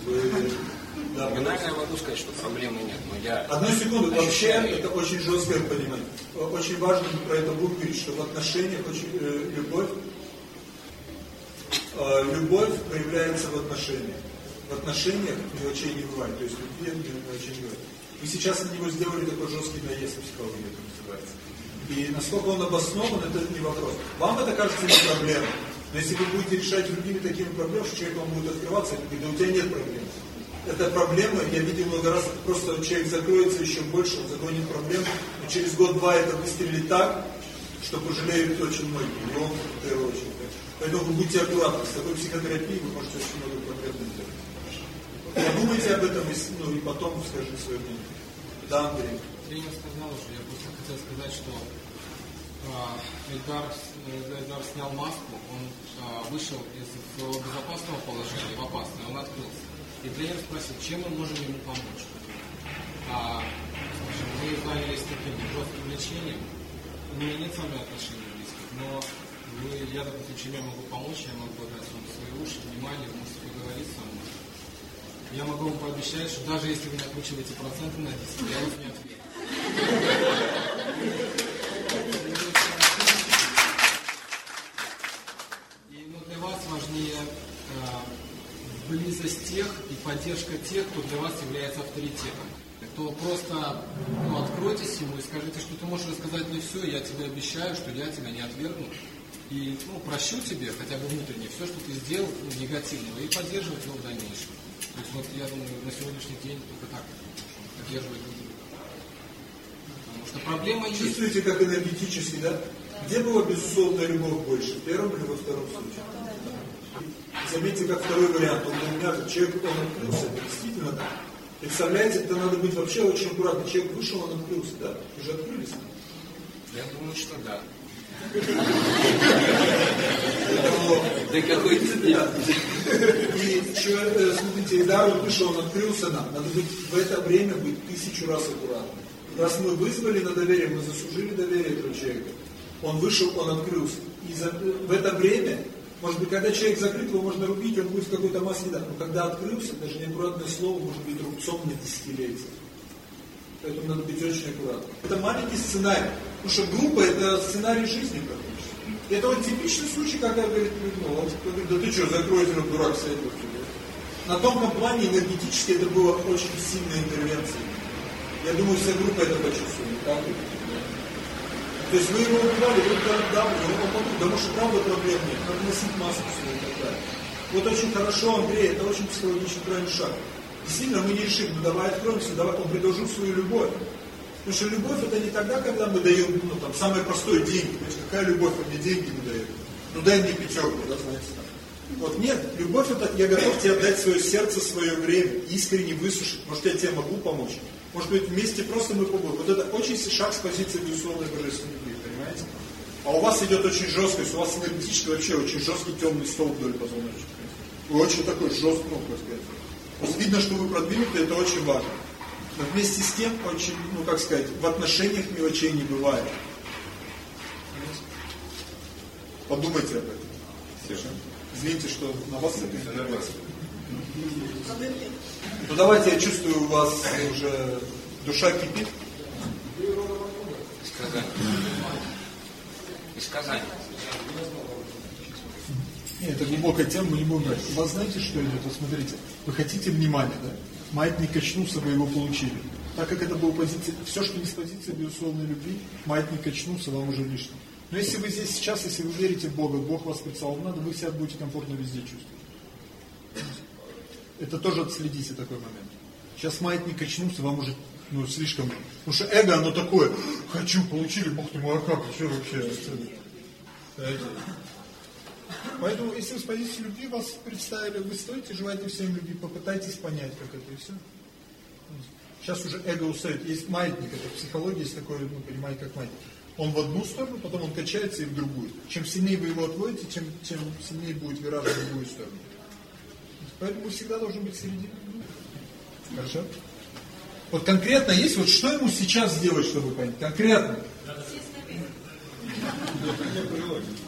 Да, Номинально я могу сказать, что проблемы нет, но я Одну секунду, вообще это очень жесткое понимание. Очень важно про это будет говорить, что в отношениях очень, э, любовь, э, любовь проявляется в отношениях. В отношениях мелочей не бывает, то есть любви мелочей не бывает. Вы сейчас на него сделали такой жесткий наезд в психологии, это называется. И насколько он обоснован, это не вопрос. Вам это кажется не проблема. Но если вы будете решать другими такими проблемами, что человек вам будет открываться, и да у тебя нет проблем. Это проблема, я видел много раз, просто человек закроется еще больше, он загонит проблем, и через год-два это выстрелит так, что пожалеют очень многие, и он в первую. Поэтому вы будьте аккуратны, с такой психотерапией вы можете очень много проблем сделать. Подумайте об этом и, ну, и потом скажите свое мнение. Да, Андрей. Тренер сказал уже, я просто хотел сказать, что а, Эльдар, э, Эльдар снял маску, он а, вышел из своего безопасного положения в опасное, он открылся. И тренер спросил, чем мы можем ему помочь. А, скажем, мы занялись таким жестким лечением, у меня нет с вами отношений близких, но вы, я, допустим, чем я могу помочь, я могу дать вам свои уши, внимание, вы можете поговорить со мной. Я могу вам пообещать, что даже если вы накручиваете проценты на 10, я вас не ответил. И ну, для вас важнее э, близость тех и поддержка тех, кто для вас является авторитетом. То просто ну, откройтесь ему и скажите, что ты можешь рассказать мне все, я тебе обещаю, что я тебя не отвергну. И ну, прощу тебе хотя бы внутренне все, что ты сделал ну, негативного, и поддерживать его в дальнейшем. То есть вот я думаю, на сегодняшний день только так поддерживать что проблема есть. Чувствуете, как энергетически, да? Где была безусловная любовь больше, в первом или во втором случае? Заметьте, как второй вариант, он для меня, человек, он открылся, действительно так. Представляете, это надо быть вообще очень аккуратным. Человек вышел, он открылся, да? Уже открылись? Я думаю, что да. Да какой И чё, э, смотрите, Идар вот вышел, он открылся нам. Надо быть в это время быть тысячу раз аккуратным. Раз мы вызвали на доверие, мы заслужили доверие этого человека. Он вышел, он открылся. И за- в это время, может быть, когда человек закрыт, его можно рубить, он будет в какой-то массе, да. Но когда открылся, даже неаккуратное слово может быть рубцом на десятилетие. Поэтому надо быть очень аккуратным. Это маленький сценарий. Потому что группа это сценарий жизни практически. Это вот типичный случай, когда говорит, ну, он говорит, да ты что, закрой дурак, сядь вот сюда. На тонком плане энергетически это была очень сильная интервенция. Я думаю, вся группа это почувствовала. так? То есть вы его убивали, вы да, да, он подумал, потому что правда проблем нет, надо носить маску свою и так далее. Вот очень хорошо, Андрей, это очень психологически правильный шаг. Действительно, мы не решим, ну давай откроемся, давай, он предложил свою любовь. Потому что любовь это не тогда, когда мы даем, ну там, самое простое деньги. Есть какая любовь, он мне деньги не дает. Ну дай мне пятерку, да, знаете, там. Вот нет, любовь это я готов тебе отдать свое сердце, свое время, искренне высушить. Может, я тебе могу помочь. Может быть, вместе просто мы побудем. Вот это очень шаг с позиции безусловной божественной любви, понимаете? А у вас идет очень жесткость, у вас энергетически вообще очень жесткий темный стол вдоль позвоночника. Вы очень такой жесткий, ну, как сказать. Видно, что вы продвинуты, это очень важно. Но вместе с тем, очень, ну, как сказать, в отношениях мелочей не бывает. Подумайте об этом. Совершенно. Извините, что на вас это Ну давайте, я чувствую, у вас уже душа кипит. Сказание. И сказание. Нет, это глубокая тема, мы не будем брать. У вас знаете, что идет? Вот смотрите, вы хотите внимания, да? Маятник качнулся, вы его получили. Так как это было позиция, все, что не с позиции безусловной любви, маятник качнулся, вам уже лишнее. Но если вы здесь сейчас, если вы верите в Бога, Бог вас представил надо, вы себя будете комфортно везде чувствовать. Это тоже отследите такой момент. Сейчас маятник качнулся, вам уже ну, слишком... Потому что эго, оно такое, хочу, получили, бог ты мой, а как, что вообще? Поэтому, если вы с позиции любви вас представили, вы стоите, желаете всем любви, попытайтесь понять, как это и все. Сейчас уже эго устает. Есть маятник, это в психологии есть такое, ну, понимаете, как маятник он в одну сторону, потом он качается и в другую. Чем сильнее вы его отводите, чем, тем сильнее будет вираж в другую сторону. Поэтому всегда должен быть среди. Хорошо? Вот конкретно есть, вот что ему сейчас сделать, чтобы понять? Конкретно.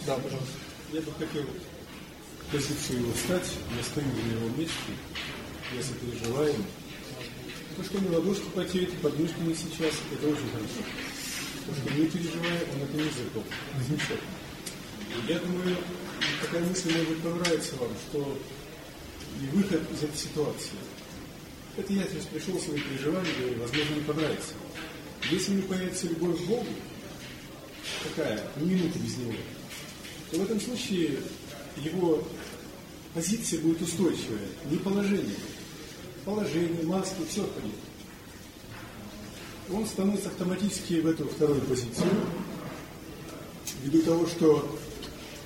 Да, пожалуйста. Я бы хотел позицию его встать, я стою на его месте, я сопереживаем. То, что мы ладошки потеют, подмышки не сейчас, это очень хорошо. Потому что не переживая, он это не. Замечательно. Я думаю, такая мысль может понравиться вам, что и выход из этой ситуации. Это я сейчас пришел с своими переживаниями, говорю, возможно, не понравится. Если не появится любовь к Богу, такая, ни минуты без него, то в этом случае его позиция будет устойчивая, не положение. Положение, маски, все отходит он становится автоматически в эту вторую позицию, ввиду того, что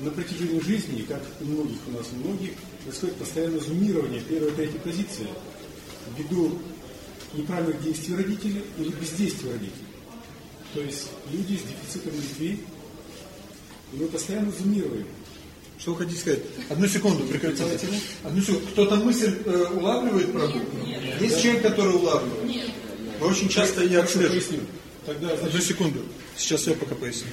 на протяжении жизни, как у многих у нас, у многих, происходит постоянное зумирование первой и третьей позиции ввиду неправильных действий родителей или бездействия родителей. То есть люди с дефицитом любви, и мы постоянно зумируем. Что вы хотите сказать? Одну секунду, прекратите. Одну секунду. Кто-то мысль э, улавливает правду? Есть человек, который улавливает? Нет. Вы очень часто я отслеживаю. Тогда, значит... Одну секунду. Сейчас я пока поясню.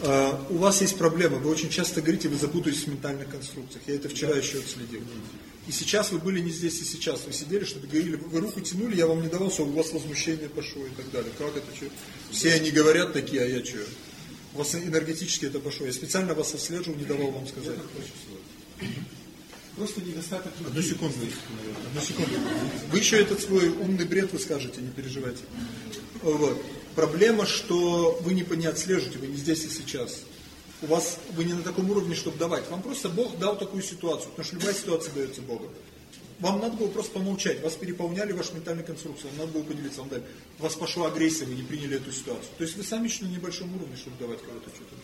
Uh, у вас есть проблема, вы очень часто говорите, вы запутаетесь в ментальных конструкциях. Я это вчера еще отследил. И сейчас вы были не здесь и сейчас. Вы сидели, что-то говорили, вы руку тянули, я вам не давал, что у вас возмущение пошло и так далее. Как это, что? Все они говорят такие, а я что? У вас энергетически это пошло. Я специально вас отслеживал, не давал вам сказать. Просто недостаток... Одну секунду. Одну секунду. Вы еще этот свой умный бред вы скажете, не переживайте. Вот. Проблема, что вы не, не отслеживаете, вы не здесь и сейчас. У вас, вы не на таком уровне, чтобы давать. Вам просто Бог дал такую ситуацию, потому что любая ситуация дается Богом. Вам надо было просто помолчать, вас переполняли ваш ментальный конструкцию, вам надо было поделиться, вам дали. У вас пошла агрессия, вы не приняли эту ситуацию. То есть вы сами еще на небольшом уровне, чтобы давать кого-то что-то.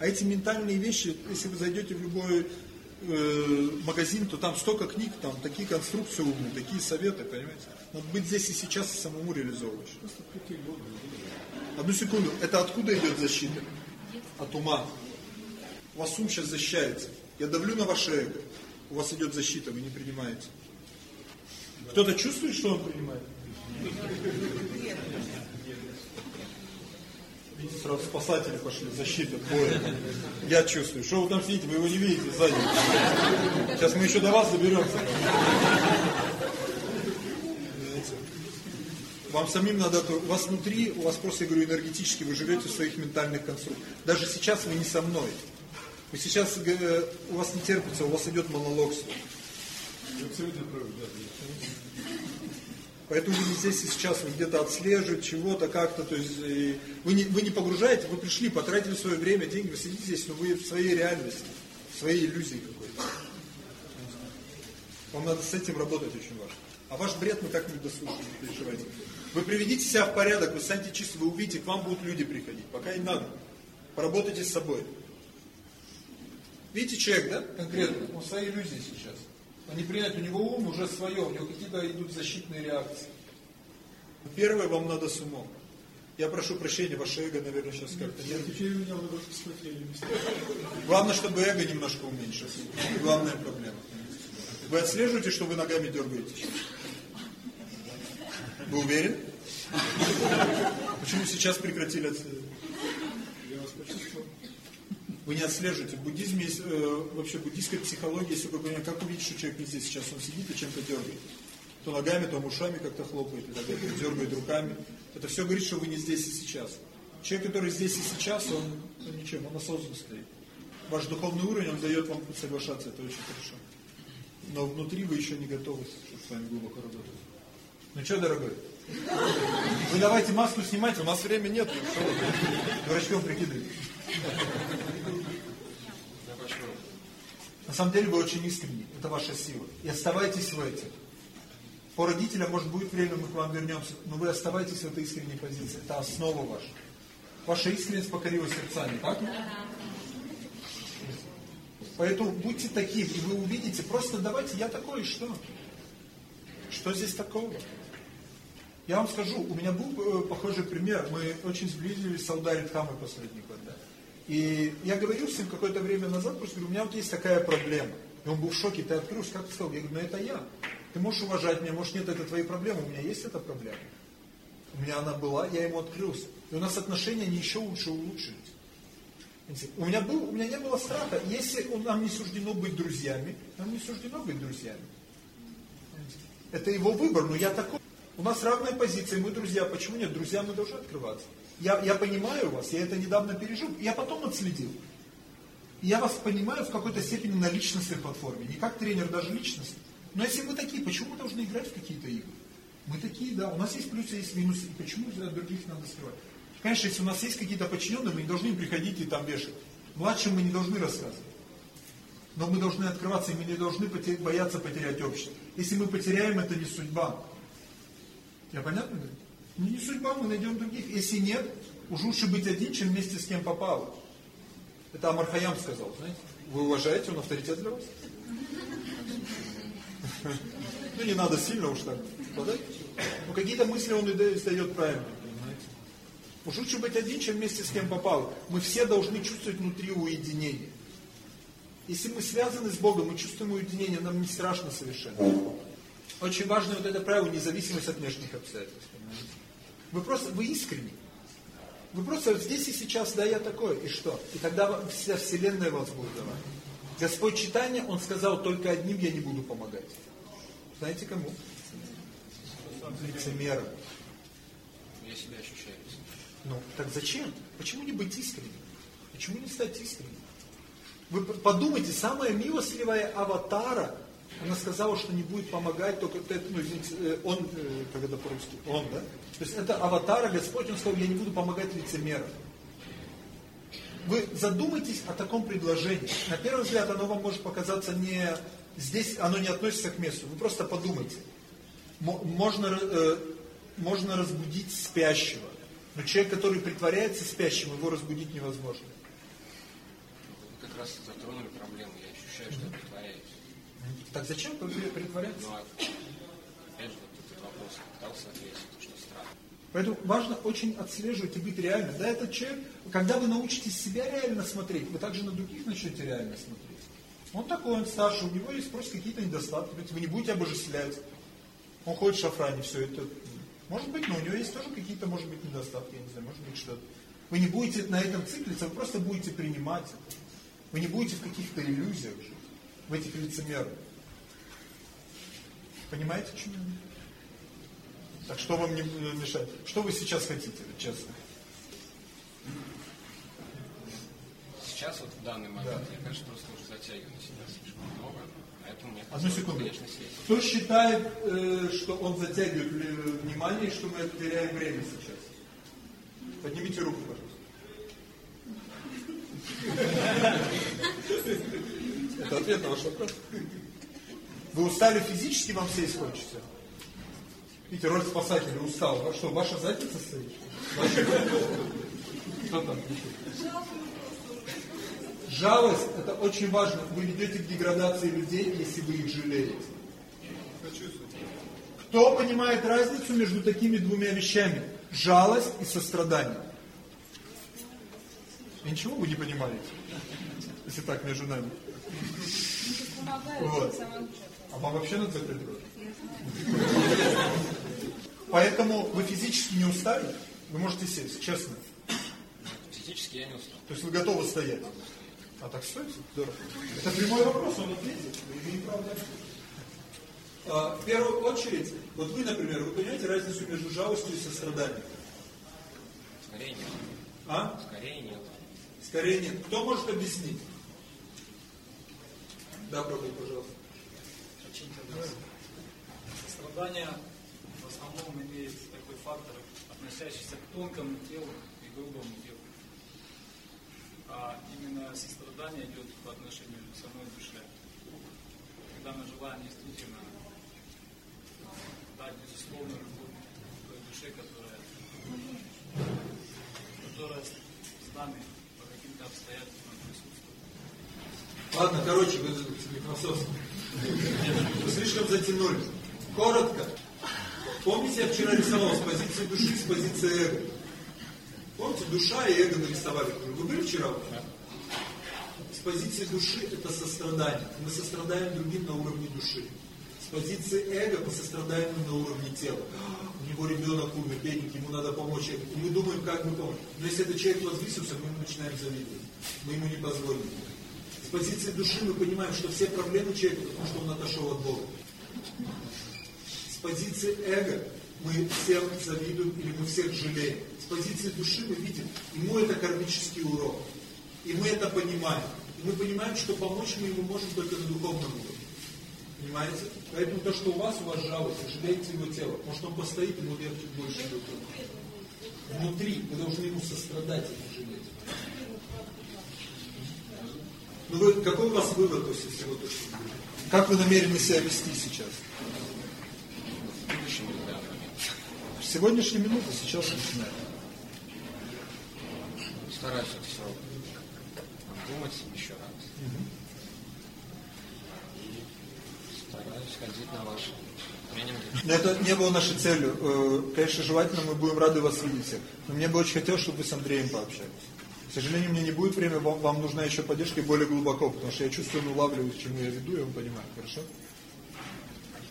А эти ментальные вещи, если вы зайдете в любой э, магазин, то там столько книг, там такие конструкции умные, такие советы, понимаете? Надо быть здесь и сейчас и самому реализовывать. Одну секунду, это откуда идет защита? От ума. У вас ум сейчас защищается. Я давлю на ваше эго. У вас идет защита, вы не принимаете. Кто-то чувствует, что он принимает? Сразу спасатели пошли, защита, боя. Я чувствую. Что вы там сидите, вы его не видите сзади. Сейчас мы еще до вас доберемся. Вам самим надо, у вас внутри, у вас просто, я говорю, энергетически, вы живете в своих ментальных конструкциях. Даже сейчас вы не со мной. Вы сейчас, э, у вас не терпится, у вас идет монолог. Абсолютно правильно, да. Поэтому вы не здесь и сейчас, вы где-то отслеживаете чего-то как-то, то есть вы не, вы не погружаете, вы пришли, потратили свое время, деньги, вы сидите здесь, но вы в своей реальности, в своей иллюзии какой-то. Вам надо с этим работать очень важно. А ваш бред мы не дослушаем, не переживайте. Вы приведите себя в порядок, вы станете чисто, вы увидите, к вам будут люди приходить. Пока не надо. Поработайте с собой. Видите человек, да, конкретно, он свои иллюзии сейчас. А не принять, у него ум уже свое, у него какие-то идут защитные реакции. Первое, вам надо с умом. Я прошу прощения, ваше эго, наверное, сейчас как-то Я теперь у меня много посмотрели. Главное, чтобы эго немножко уменьшилось. Главная проблема. Вы отслеживаете, что вы ногами дергаете? Вы уверены? Почему сейчас прекратили отслеживать? Вы не отслеживаете. В буддизме есть, э, вообще буддийской психологии есть понятие, как увидеть, что человек не здесь сейчас, он сидит и чем-то дергает. То ногами, то ушами как-то хлопает, и так далее, дергает руками. Это все говорит, что вы не здесь и сейчас. Человек, который здесь и сейчас, он ну, ничем, он осознанно стоит. Ваш духовный уровень, он дает вам соглашаться, это очень хорошо. Но внутри вы еще не готовы, чтобы с вами глубоко работать. Ну что, дорогой? Вы давайте маску снимайте, у нас времени нет. Дурачком прикидываете? На самом деле вы очень искренни, это ваша сила. И оставайтесь в этих. По родителям, может, будет время, мы к вам вернемся, но вы оставайтесь в этой искренней позиции. Это основа ваша. Ваша искренность покорила сердцами, так? Поэтому будьте таким, и вы увидите, просто давайте, я такой, что? Что здесь такого? Я вам скажу, у меня был э, похожий пример. Мы очень сблизились с Алдари Дхамой последний год. И я говорил с ним какое-то время назад, просто говорю, у меня вот есть такая проблема. И он был в шоке, ты открылся, как ты сказал? Я говорю, ну это я. Ты можешь уважать меня, может нет, это твои проблемы, у меня есть эта проблема. У меня она была, я ему открылся. И у нас отношения не еще лучше улучшились. У меня, был, у меня не было страха. Если нам не суждено быть друзьями, нам не суждено быть друзьями. Это его выбор, но я такой. У нас равная позиция, мы друзья. Почему нет? Друзья мы должны открываться. Я, я понимаю вас, я это недавно пережил. Я потом отследил. Я вас понимаю в какой-то степени на личностной платформе. Не как тренер, даже личностный. Но если мы такие, почему мы должны играть в какие-то игры? Мы такие, да. У нас есть плюсы, есть минусы. И почему для других надо скрывать? Конечно, если у нас есть какие-то подчиненные, мы не должны им приходить и там вешать. Младшим мы не должны рассказывать. Но мы должны открываться, и мы не должны потерять, бояться потерять общество. Если мы потеряем, это не судьба. Я понятно говорю? Ну, не судьба, мы найдем других. Если нет, уж лучше быть один, чем вместе с кем попало. Это Амархаям сказал, знаете? Вы уважаете, он авторитет для вас? Ну, не надо сильно уж так подать. Но какие-то мысли он издает правильно, понимаете? Уж лучше быть один, чем вместе с кем попал. Мы все должны чувствовать внутри уединение. Если мы связаны с Богом, мы чувствуем уединение, нам не страшно совершенно. Очень важно вот это правило, независимость от внешних обстоятельств. Вы просто, вы искренне. Вы просто здесь и сейчас, да, я такой, и что? И тогда вся Вселенная вас будет давать. Господь читания, Он сказал, только одним я не буду помогать. Знаете кому? Лицемерам. Я себя ощущаю. Ну, так зачем? Почему не быть искренним? Почему не стать искренним? Вы подумайте, самая милостливая аватара, она сказала, что не будет помогать, только ну, извините, э, он, э, как это по-русски, он, да? То есть это аватара, Господь, он сказал, я не буду помогать лицемерам. Вы задумайтесь о таком предложении. На первый взгляд оно вам может показаться не... Здесь оно не относится к месту. Вы просто подумайте. Можно, э, можно разбудить спящего. Но человек, который притворяется спящим, его разбудить невозможно. Вы как раз затронули проблему. Я ощущаю, что я притворяюсь. Так зачем притворяться? Ну, а, опять же, вот этот вопрос пытался ответить, что страх. Поэтому важно очень отслеживать и быть реальным. Да, этот человек, когда вы научитесь себя реально смотреть, вы также на других начнете реально смотреть. Он такой, он старше, у него есть просто какие-то недостатки. Вы не будете обожествлять. Он ходит в шафране, все это. Может быть, но у него есть тоже какие-то, может быть, недостатки, я не знаю, может быть, что-то. Вы не будете на этом циклиться, вы просто будете принимать это. Вы не будете в каких-то иллюзиях жить, в этих лицемерах. Понимаете, чем я Так что вам не мешает? Что вы сейчас хотите, честно? Сейчас вот в данный момент да. я, конечно, просто уже затягиваю на себя слишком много. Поэтому мне Одну секунду. Кто считает, э, что он затягивает внимание, что мы теряем время сейчас? Поднимите руку, пожалуйста. Это ответ на ваш вопрос. Вы устали физически, вам сесть хочется? Видите, роль спасателя устал. А что, ваша задница стоит? Что там? Жалость – это очень важно. Вы ведете к деградации людей, если вы их жалеете. Кто понимает разницу между такими двумя вещами? Жалость и сострадание. И ничего вы не понимаете, если так между нами. Вот. А вам вообще надо закрыть рот? Поэтому вы физически не устали, вы можете сесть, честно. Физически я не устал. То есть вы готовы стоять? А так стойте? Здорово. Это прямой вопрос, он ответит. Вы. А, в первую очередь, вот вы, например, вы понимаете разницу между жалостью и состраданием? Скорее нет. А? Скорее нет. Скорее нет. Кто может объяснить? Да, пробуй, пожалуйста. Страдание в основном имеет такой фактор, относящийся к тонкому телу и грубому телу. А именно сострадание идет по отношению к самой душе. Когда мы желаем действительно дать безусловную любовь той душе, которая, которая с нами по каким-то обстоятельствам присутствует. Ладно, короче, вы микросос. Слишком затянули. Коротко. Помните, я вчера рисовал с позиции души, с позиции эго. Помните, душа и эго нарисовали. Вы были вчера? С позиции души это сострадание. Мы сострадаем другим на уровне души. С позиции эго мы сострадаем на уровне тела. У него ребенок умер, бедненький, ему надо помочь. И мы думаем, как мы помочь. Но если этот человек возвысился, мы ему начинаем завидовать. Мы ему не позволим. Позиции души мы понимаем, что все проблемы человека, потому что он отошел от Бога. С позиции эго мы всем завидуем или мы всех жалеем. С позиции души мы видим, ему это кармический урок. И мы это понимаем. И мы понимаем, что помочь мы ему можем только на духовном уровне. Понимаете? Поэтому то, что у вас, у вас жалость, жалеете его тело. Может он постоит, ему легче больше. Внутри вы должны ему сострадать, а не жалеть. Ну вы, какой у вас вывод после всего того, что говорите? Как вы намерены себя вести сейчас? В сегодняшнюю минуту, сейчас начинаем. Стараюсь это все обдумать еще раз. И стараюсь ходить на ваши. Но это не было нашей целью. Э, Конечно, желательно мы будем рады вас видеть. Но мне бы очень хотелось, чтобы вы с Андреем пообщались. К сожалению, мне не будет времени, вам, вам нужна еще поддержка более глубоко, потому что я чувствую, улавливаю, к чему я веду, я вам понимаю. Хорошо?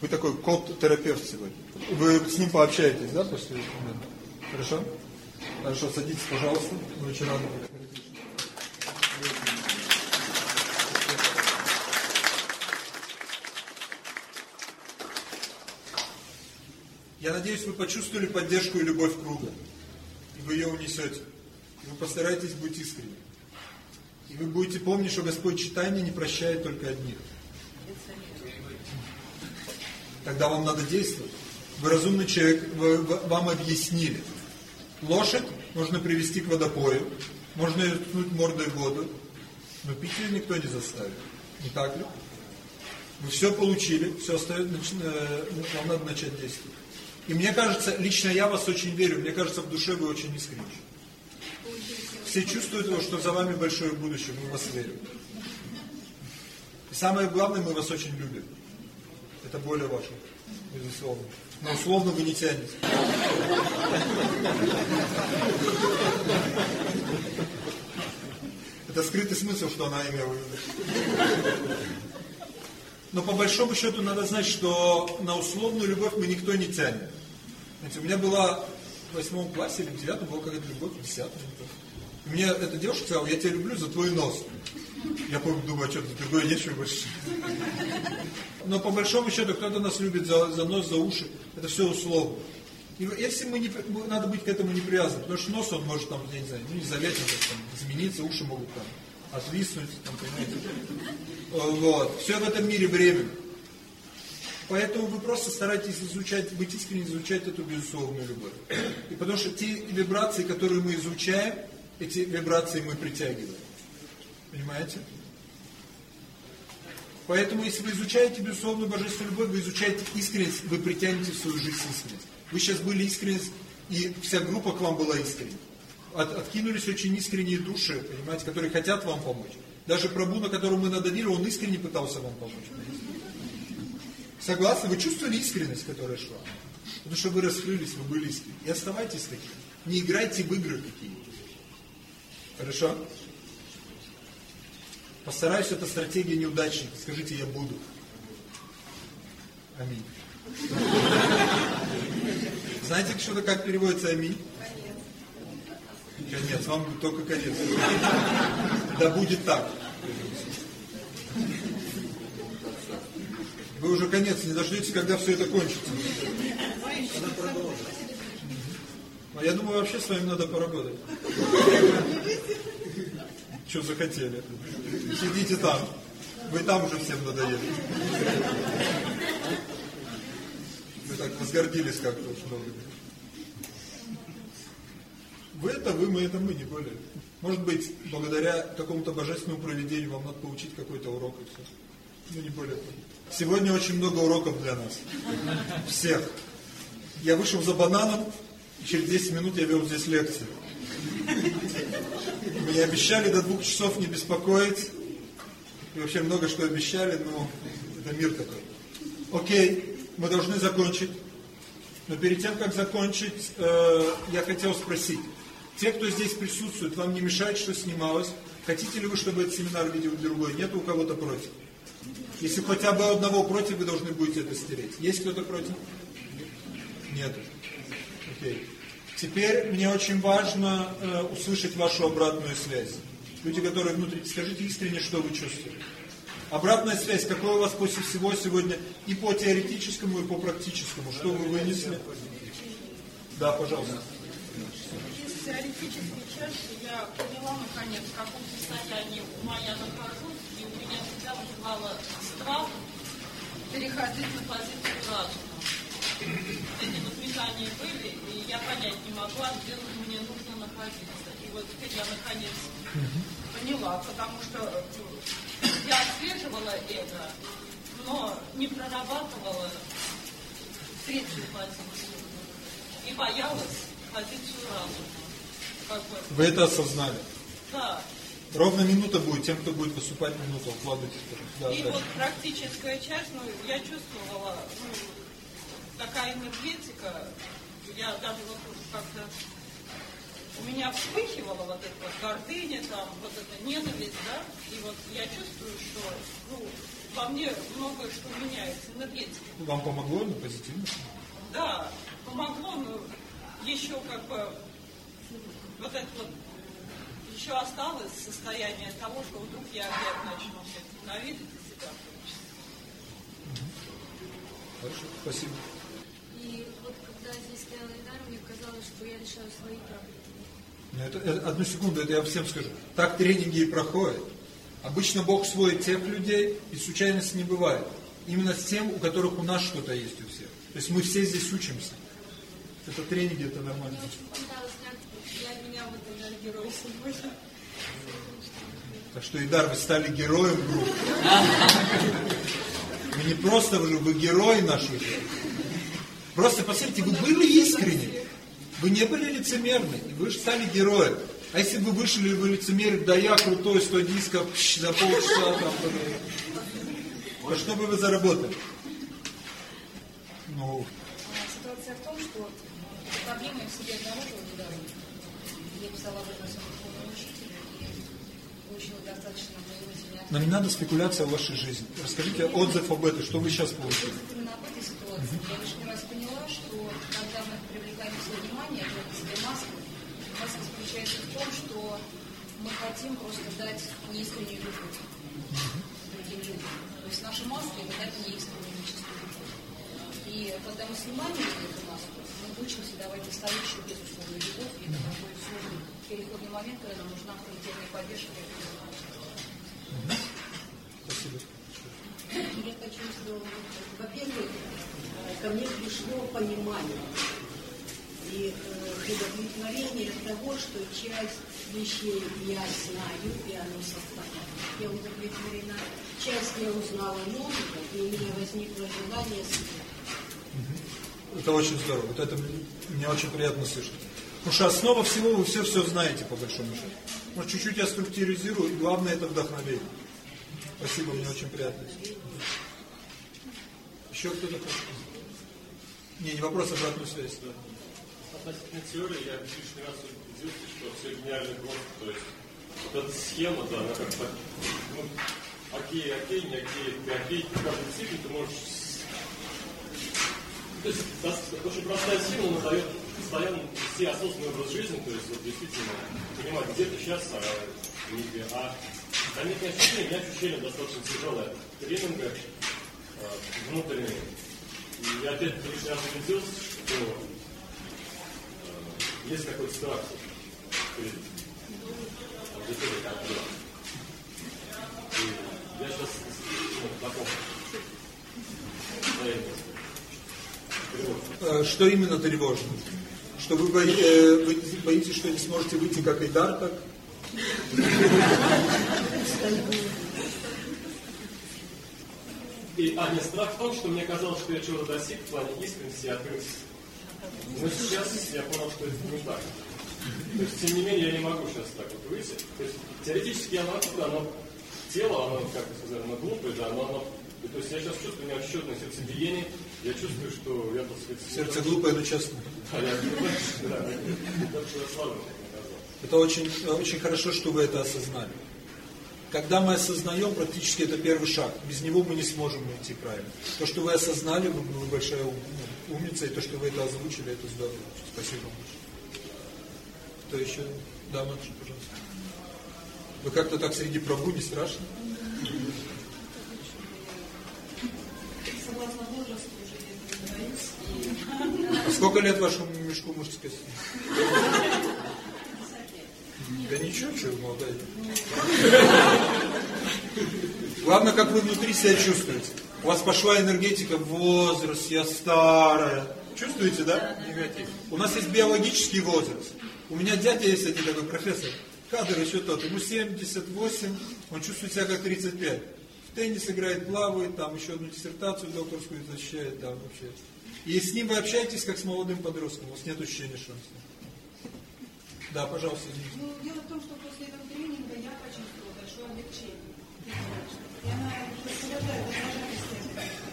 Вы такой кот-терапевт сегодня. Вы с ним пообщаетесь, да, после момента? Хорошо? Хорошо, садитесь, пожалуйста. Мы очень рады. Я надеюсь, вы почувствовали поддержку и любовь круга. И вы ее унесете. Вы постараетесь быть искренним. И вы будете помнить, что Господь читание не прощает только одних. Тогда вам надо действовать. Вы разумный человек, вы, вам объяснили. Лошадь можно привести к водопою, можно ее ткнуть мордой в воду, но пить ее никто не заставит. Не так ли? Вы все получили, все остается, э, вам надо начать действовать. И мне кажется, лично я вас очень верю, мне кажется, в душе вы очень искренне. Все чувствуют, что за вами большое будущее, мы вас верим. И самое главное, мы вас очень любим. Это более важно, безусловно. Но условно вы не тянете. Это скрытый смысл, что она имела. Но по большому счету надо знать, что на условную любовь мы никто не тянет. Знаете, у меня была в восьмом классе или в девятом была какая-то любовь, в десятом. Мне эта девушка сказала, я тебя люблю за твой нос. Я помню, думаю, а что-то другое нечего больше. Но по большому счету, кто-то нас любит за, за нос, за уши, это все условно. И если мы не, надо быть к этому не привязаны, потому что нос он может там, я не знаю, ну не заветно, там, измениться, уши могут там отвиснуть, там, понимаете. Вот. Все в этом мире временно. Поэтому вы просто старайтесь изучать, быть искренне изучать эту безусловную любовь. И потому что те вибрации, которые мы изучаем, эти вибрации мы притягиваем. Понимаете? Поэтому, если вы изучаете безусловную божественную любовь, вы изучаете искренность, вы притянете в свою жизнь искренность. Вы сейчас были искренность, и вся группа к вам была искренней. От, откинулись очень искренние души, понимаете, которые хотят вам помочь. Даже Прабу, на которого мы надавили, он искренне пытался вам помочь. Согласны? Вы чувствовали искренность, которая шла? Потому что вы раскрылись, вы были искренни. И оставайтесь такими. Не играйте в игры какие-то. Хорошо? Постараюсь, эта стратегия неудачника. Скажите, я буду. Аминь. Знаете, что-то как переводится аминь? Конец. Вам только конец. Да будет так. Вы уже конец не дождетесь, когда все это кончится. А я думаю, вообще с вами надо поработать. Что захотели? Сидите там. Вы там уже всем надоели. Вы так возгордились как-то. Вы это вы, мы это мы, не более. Может быть, благодаря какому-то божественному проведению вам надо получить какой-то урок и все. Ну, не более. Сегодня очень много уроков для нас. Всех. Я вышел за бананом, и через 10 минут я вел здесь лекцию. Мне обещали до двух часов не беспокоить. И вообще много что обещали, но это мир такой. Окей, мы должны закончить. Но перед тем, как закончить, э, я хотел спросить. Те, кто здесь присутствует, вам не мешает, что снималось? Хотите ли вы, чтобы этот семинар видел другой? Нет у кого-то против? Если хотя бы одного против, вы должны будете это стереть. Есть кто-то против? Нет. Окей. Теперь мне очень важно э, услышать вашу обратную связь. Люди, которые внутри, скажите искренне, что вы чувствуете. Обратная связь, какой у вас после всего сегодня и по теоретическому, и по практическому, что вы вынесли? Да, пожалуйста. Из теоретической части я поняла, наконец, в каком состоянии ума я нахожусь, и у меня всегда вызывало страх переходить на позицию разума. Эти воспитания были, и я понять не могла, где мне нужно находиться. И вот теперь я наконец поняла, потому что я отслеживала это, но не прорабатывала третью позицию. И боялась позицию разума. Вы это осознали. да. Ровно минута будет, тем, кто будет выступать минуту, укладывайтесь. Да, И дальше. вот практическая часть, ну, я чувствовала, ну, такая энергетика, я даже вот как-то, у меня вспыхивала вот эта вот гордыня, там, вот эта ненависть, да, и вот я чувствую, что, ну, во мне многое что меняется, энергетика. Вам помогло, ну, позитивно? Да, помогло, но еще как бы вот это вот еще осталось состояние того, что вдруг я опять начну ненавидеть и себя. Хорошо, спасибо. И вот когда здесь стояла Идар, мне казалось, что я решаю свои проблемы. Ну, это, это- одну секунду, это я всем скажу. Так тренинги и проходят. Обычно Бог сводит тех людей, и случайности не бывает. Именно с тем, у которых у нас что-то есть у всех. То есть мы все здесь учимся. Это тренинги, это нормально. Мне очень понравилось, как для меня вот Идар герой сегодня. Так что, Идар, вы стали героем группы. Вы не просто уже, вы герои нашей группы. Просто посмотрите, вы были искренни. Вы не были лицемерны. Вы же стали героем. А если бы вы вышли вы лицемерили, да я крутой, 100 дисков, пш, за полчаса там, то что бы вы заработали? Ну, Ситуация в том, что проблема я в себе обнаружила недавно. Я писала об этом духовному учителю получила достаточно но не надо спекуляция в вашей жизни. Расскажите отзыв об этом, что вы сейчас получили. Именно об этой ситуации я лишний раз поняла, что когда мы привлекаем все внимание, себе маска, маска заключается в том, что мы хотим просто дать неискреннюю любовь другим людям. То есть наша маска – это дать неискреннюю. И когда мы снимаем эту маску, мы учимся давать настоящую безусловную любовь, и это такой сложный переходный момент, когда нам нужна авторитетная поддержка. Спасибо. Я хочу, что, во-первых, ко мне пришло понимание и э, удовлетворение от того, что часть вещей я знаю, и оно совпадает. Я удовлетворена. Часть я узнала нового, и у меня возникло желание слушать. Это очень здорово. Вот это мне очень приятно слышать. Потому что основа всего, вы все-все знаете, по большому счету. Может, чуть-чуть я структуризирую, и главное это вдохновение. Спасибо, мне очень приятно. Еще кто-то хочет? Не, не вопрос, а обратную связь. Да. Относительно теории, я лишний раз убедился, что все гениально просто. То есть вот эта схема, да, она как-то, ну, окей, окей, не окей, ты окей, в каждом цикле ты можешь... То есть очень простая схема, она дает постоянно вести осознанный образ жизни, то есть вот действительно понимать, где ты сейчас, а не где. А конечное ощущение, у меня ощущение достаточно тяжелое. Тренинга э, внутренние. И я опять раз убедился, что э, есть какой-то страх перед аудиторией, как. И я сейчас ну, таком состоянии. Э, Что именно тревожно? Что вы, э, боитесь, что не сможете выйти как Идар, так? И, а, нет, страх в том, что мне казалось, что я чего-то достиг в плане искренности и открытости. Но сейчас я понял, что это не так. То есть, тем не менее, я не могу сейчас так вот выйти. То есть, теоретически я могу, да, но тело, оно, как бы сказать, оно глупое, да, но оно... и То есть, я сейчас чувствую, у меня сердцебиение, я чувствую, что я, так сказать... Сердце глупое, но честное. Да, я, да, так что я слабый, как мне казалось. Это очень, очень хорошо, что вы это осознали. Когда мы осознаем, практически это первый шаг. Без него мы не сможем идти правильно. То, что вы осознали, вы, вы большая ну, умница, и то, что вы это озвучили, это здорово. Спасибо вам. Кто еще? Да, Матушка, пожалуйста. Вы как-то так среди пробу, не страшно? Согласно возрасту уже я. А сколько лет вашему мешку, можете сказать? Да ничего, что вы молодая. Главное, как вы внутри себя чувствуете. У вас пошла энергетика, возраст, я старая. Чувствуете, да? Негатив. У нас есть биологический возраст. У меня дядя есть один такой профессор. Кадр еще тот. Ему 78, он чувствует себя как 35. В теннис играет, плавает, там еще одну диссертацию докторскую защищает, там вообще. И с ним вы общаетесь как с молодым подростком. У вас нет ощущения, что он с ним. Да, пожалуйста, извините. Ну, дело в том, что после этого тренинга я почувствовала большое облегчение. И она располагает возможности.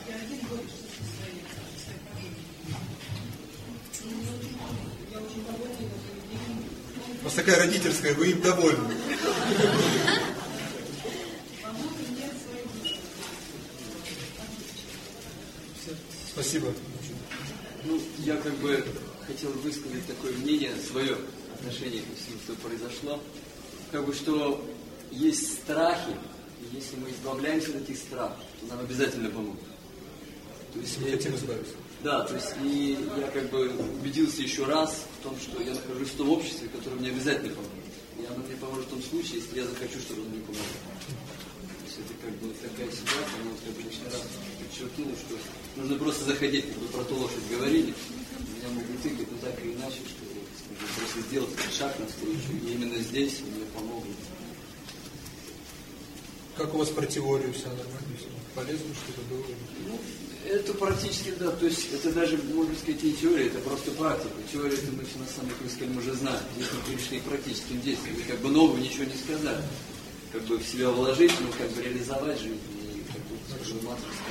Я один поведением. У вас такая родительская, вы им довольны. Во многом нет своих Спасибо. Ну, я как бы хотел высказать такое мнение, свое отношение ко всему, что произошло. Как бы, что есть страхи, и если мы избавляемся от этих страхов, то нам обязательно помогут. То есть, Мы хотим избавиться. Да, то есть и я как бы убедился еще раз в том, что я нахожусь в том обществе, которое мне обязательно поможет. И оно мне поможет в том случае, если я захочу, чтобы оно мне помогло. То есть это как бы такая ситуация, но вот как бы лишний раз подчеркнул, что нужно просто заходить, как вы про ту лошадь говорили. Меня могут тыкать, но так и иначе, что скажем, просто сделать этот шаг навстречу. И именно здесь мне помогут. Как у вас про теорию все нормально? Все полезно что-то было? Ну, это практически, да, то есть это даже, можно сказать, не теория, это просто практика. Теория это мы на самом деле, скажем, уже знаем. Здесь мы перешли к практическим действиям. И как бы нового ничего не сказали. Как бы в себя вложить, но как бы реализовать жизнь. И как бы, скажем, Матвей сказал,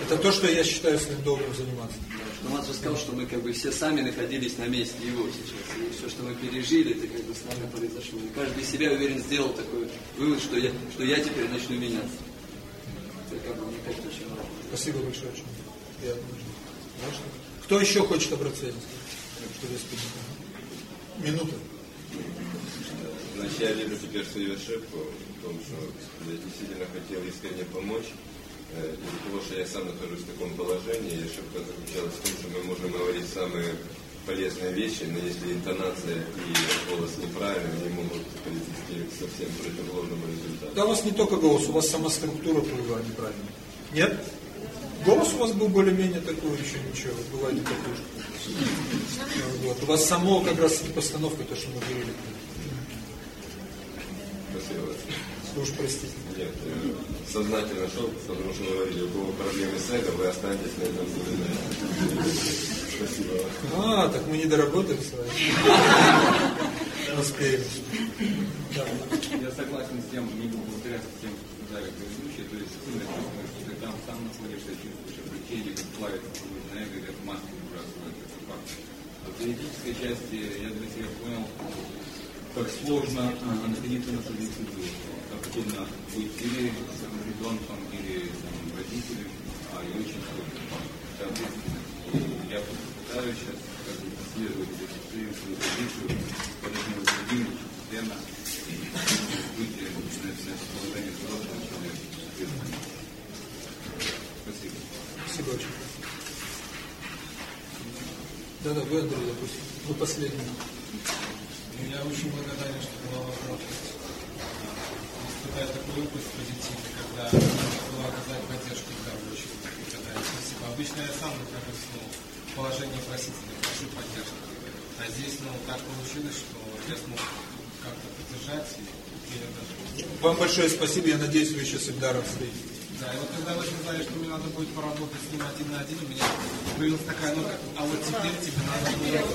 Это то, что я считаю своим долгом заниматься. что Матвей сказал, что мы как бы все сами находились на месте его сейчас. И все, что мы пережили, это как бы с нами произошло. И каждый из себя, уверен, сделал такой вывод, что я, что я теперь начну меняться. Это как бы, мне кажется, очень важно. Спасибо большое. Очень приятно. Кто еще хочет обратиться? Минута. Значит, я вижу теперь свою ошибку в том, что я действительно хотел искренне помочь. Э, Из-за того, что я сам нахожусь в таком положении, ошибка заключалась в том, что мы можем говорить самые полезные вещи, но если интонация и голос неправильные, они могут привести к совсем противоположному результату. Да у вас не только голос, у вас сама структура была неправильная. Нет? Голос у вас был более-менее такой, еще ничего, бывает не такой. Вот. У вас само как раз постановка, то, что мы говорили. Спасибо. Уж простите. Нет, э, сознательно шел, потому что вы говорили, у кого проблемы с эго, вы останетесь на этом уровне. Спасибо. А, так мы не доработали с вами. Успеем. Я согласен с тем, не буду повторяться с тем, что сказали предыдущие, то есть сильно чувствуешь, что ты там сам находишься, чувствуешь облегчение, как плавится на эго, как маски выбрасывают, это факт. А в теоретической части я для себя понял, как сложно находиться на позиции духа. Как трудно быть или своим ребенком, или там, родителем, а и очень сложно. Соответственно, и я пытаюсь сейчас как бы исследовать эту свою позицию, под этим другим, постепенно быть э, на, положение взрослого человека. Спасибо. Спасибо очень. Да-да, вы, Андрей, допустим. Вы последний. Я очень благодарен, что была возможность испытать такой опыт позитивный, когда было оказать поддержку в рабочем. Спасибо. Обычно я сам нахожусь ну, в положении просителя, прошу поддержки. А здесь ну, так получилось, что я смог как-то поддержать и я даже... Вам большое спасибо, я надеюсь, вы еще с Ильдаром встретитесь. Да, и вот когда вы сказали, что мне надо будет поработать с ним один на один, у меня появилась такая нотка, а вот теперь тебе надо будет...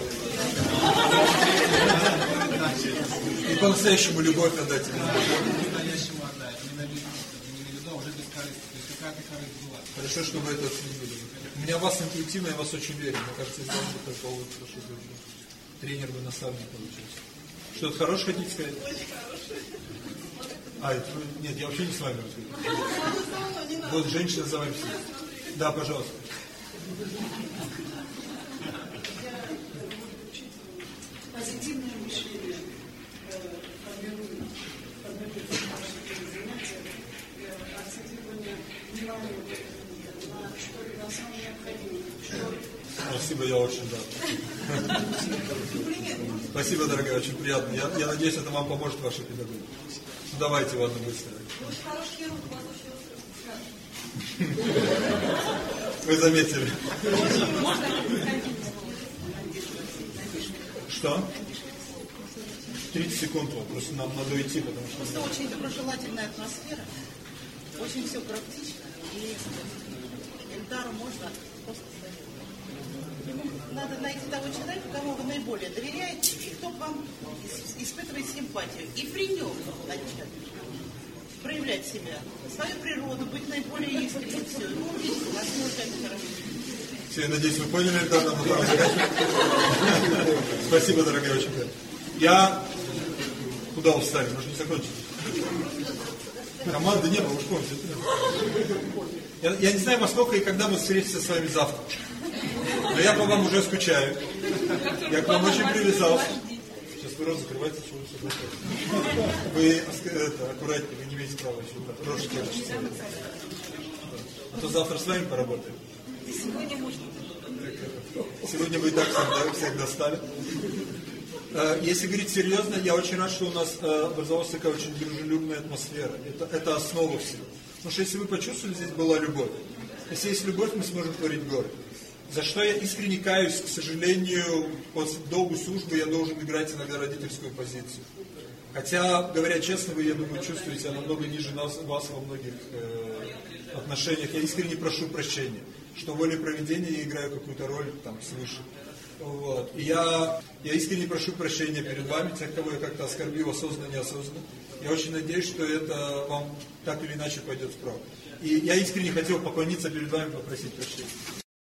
И по-настоящему любовь отдать ему. По-настоящему отдать, не на виду, не на виду, а уже без корысти. То есть какая-то корысть была. Хорошо, что вы это оценили. У меня вас интуитивно, я вас очень верю. Мне кажется, здесь бы только вот хорошо бы тренер бы наставник получился. Что-то хорошее хотите сказать? Очень хороший. А, это нет, я вообще не с вами разговариваю. Вот женщина за вами сидит. Да, пожалуйста. Позитивное мышление э, формирует, формирует занятия, э, акцентирование внимания на что на самом необходимом, что Спасибо, я очень рад. Спасибо, дорогая, очень приятно. Я, я надеюсь, это вам поможет в вашей педагогике. Ну, давайте, быстро. Вас острый Вы заметили. Что? 30 секунд просто нам надо уйти, потому что... Просто очень доброжелательная атмосфера, очень все практично, и Эльдару можно просто надо найти того человека, кому вы наиболее доверяете, и кто к вам ис- испытывает симпатию. И при нем начать проявлять себя, свою природу, быть наиболее искренним. Все. Ну, видите, насколько это хорошо. Все, я надеюсь, вы поняли, да, пора заканчивать. Спасибо, дорогая, очень. Я... Куда вы встали? Может, не закончить? Команды не было, уж помните. Я, я не знаю, во сколько и когда мы встретимся с вами завтра. Но я по вам уже скучаю. Я к вам очень привязался. Сейчас вы рот закрываете, что вы все такое. Вы это, аккуратнее, вы не имеете права еще рожь держите. А то завтра с вами поработаем. Сегодня можно. Сегодня вы и так всегда, всех достали. Э, Если говорить серьезно, я очень рад, что у нас э, образовалась такая очень дружелюбная атмосфера. Это, это основа всего. Потому что если вы почувствовали, здесь была любовь. Если есть любовь, мы сможем творить город. За что я искренне каюсь, к сожалению, после долгой службы я должен играть иногда родительскую позицию. Хотя, говоря честно, вы, я думаю, чувствуете себя намного ниже нас, вас во многих э, отношениях. Я искренне прошу прощения, что волей проведения я играю какую-то роль там свыше. Вот. И я, я искренне прошу прощения перед вами, тех, кого я как-то оскорбил осознанно, неосознанно. Я очень надеюсь, что это вам так или иначе пойдет вправо. И я искренне хотел поклониться перед вами, попросить прощения.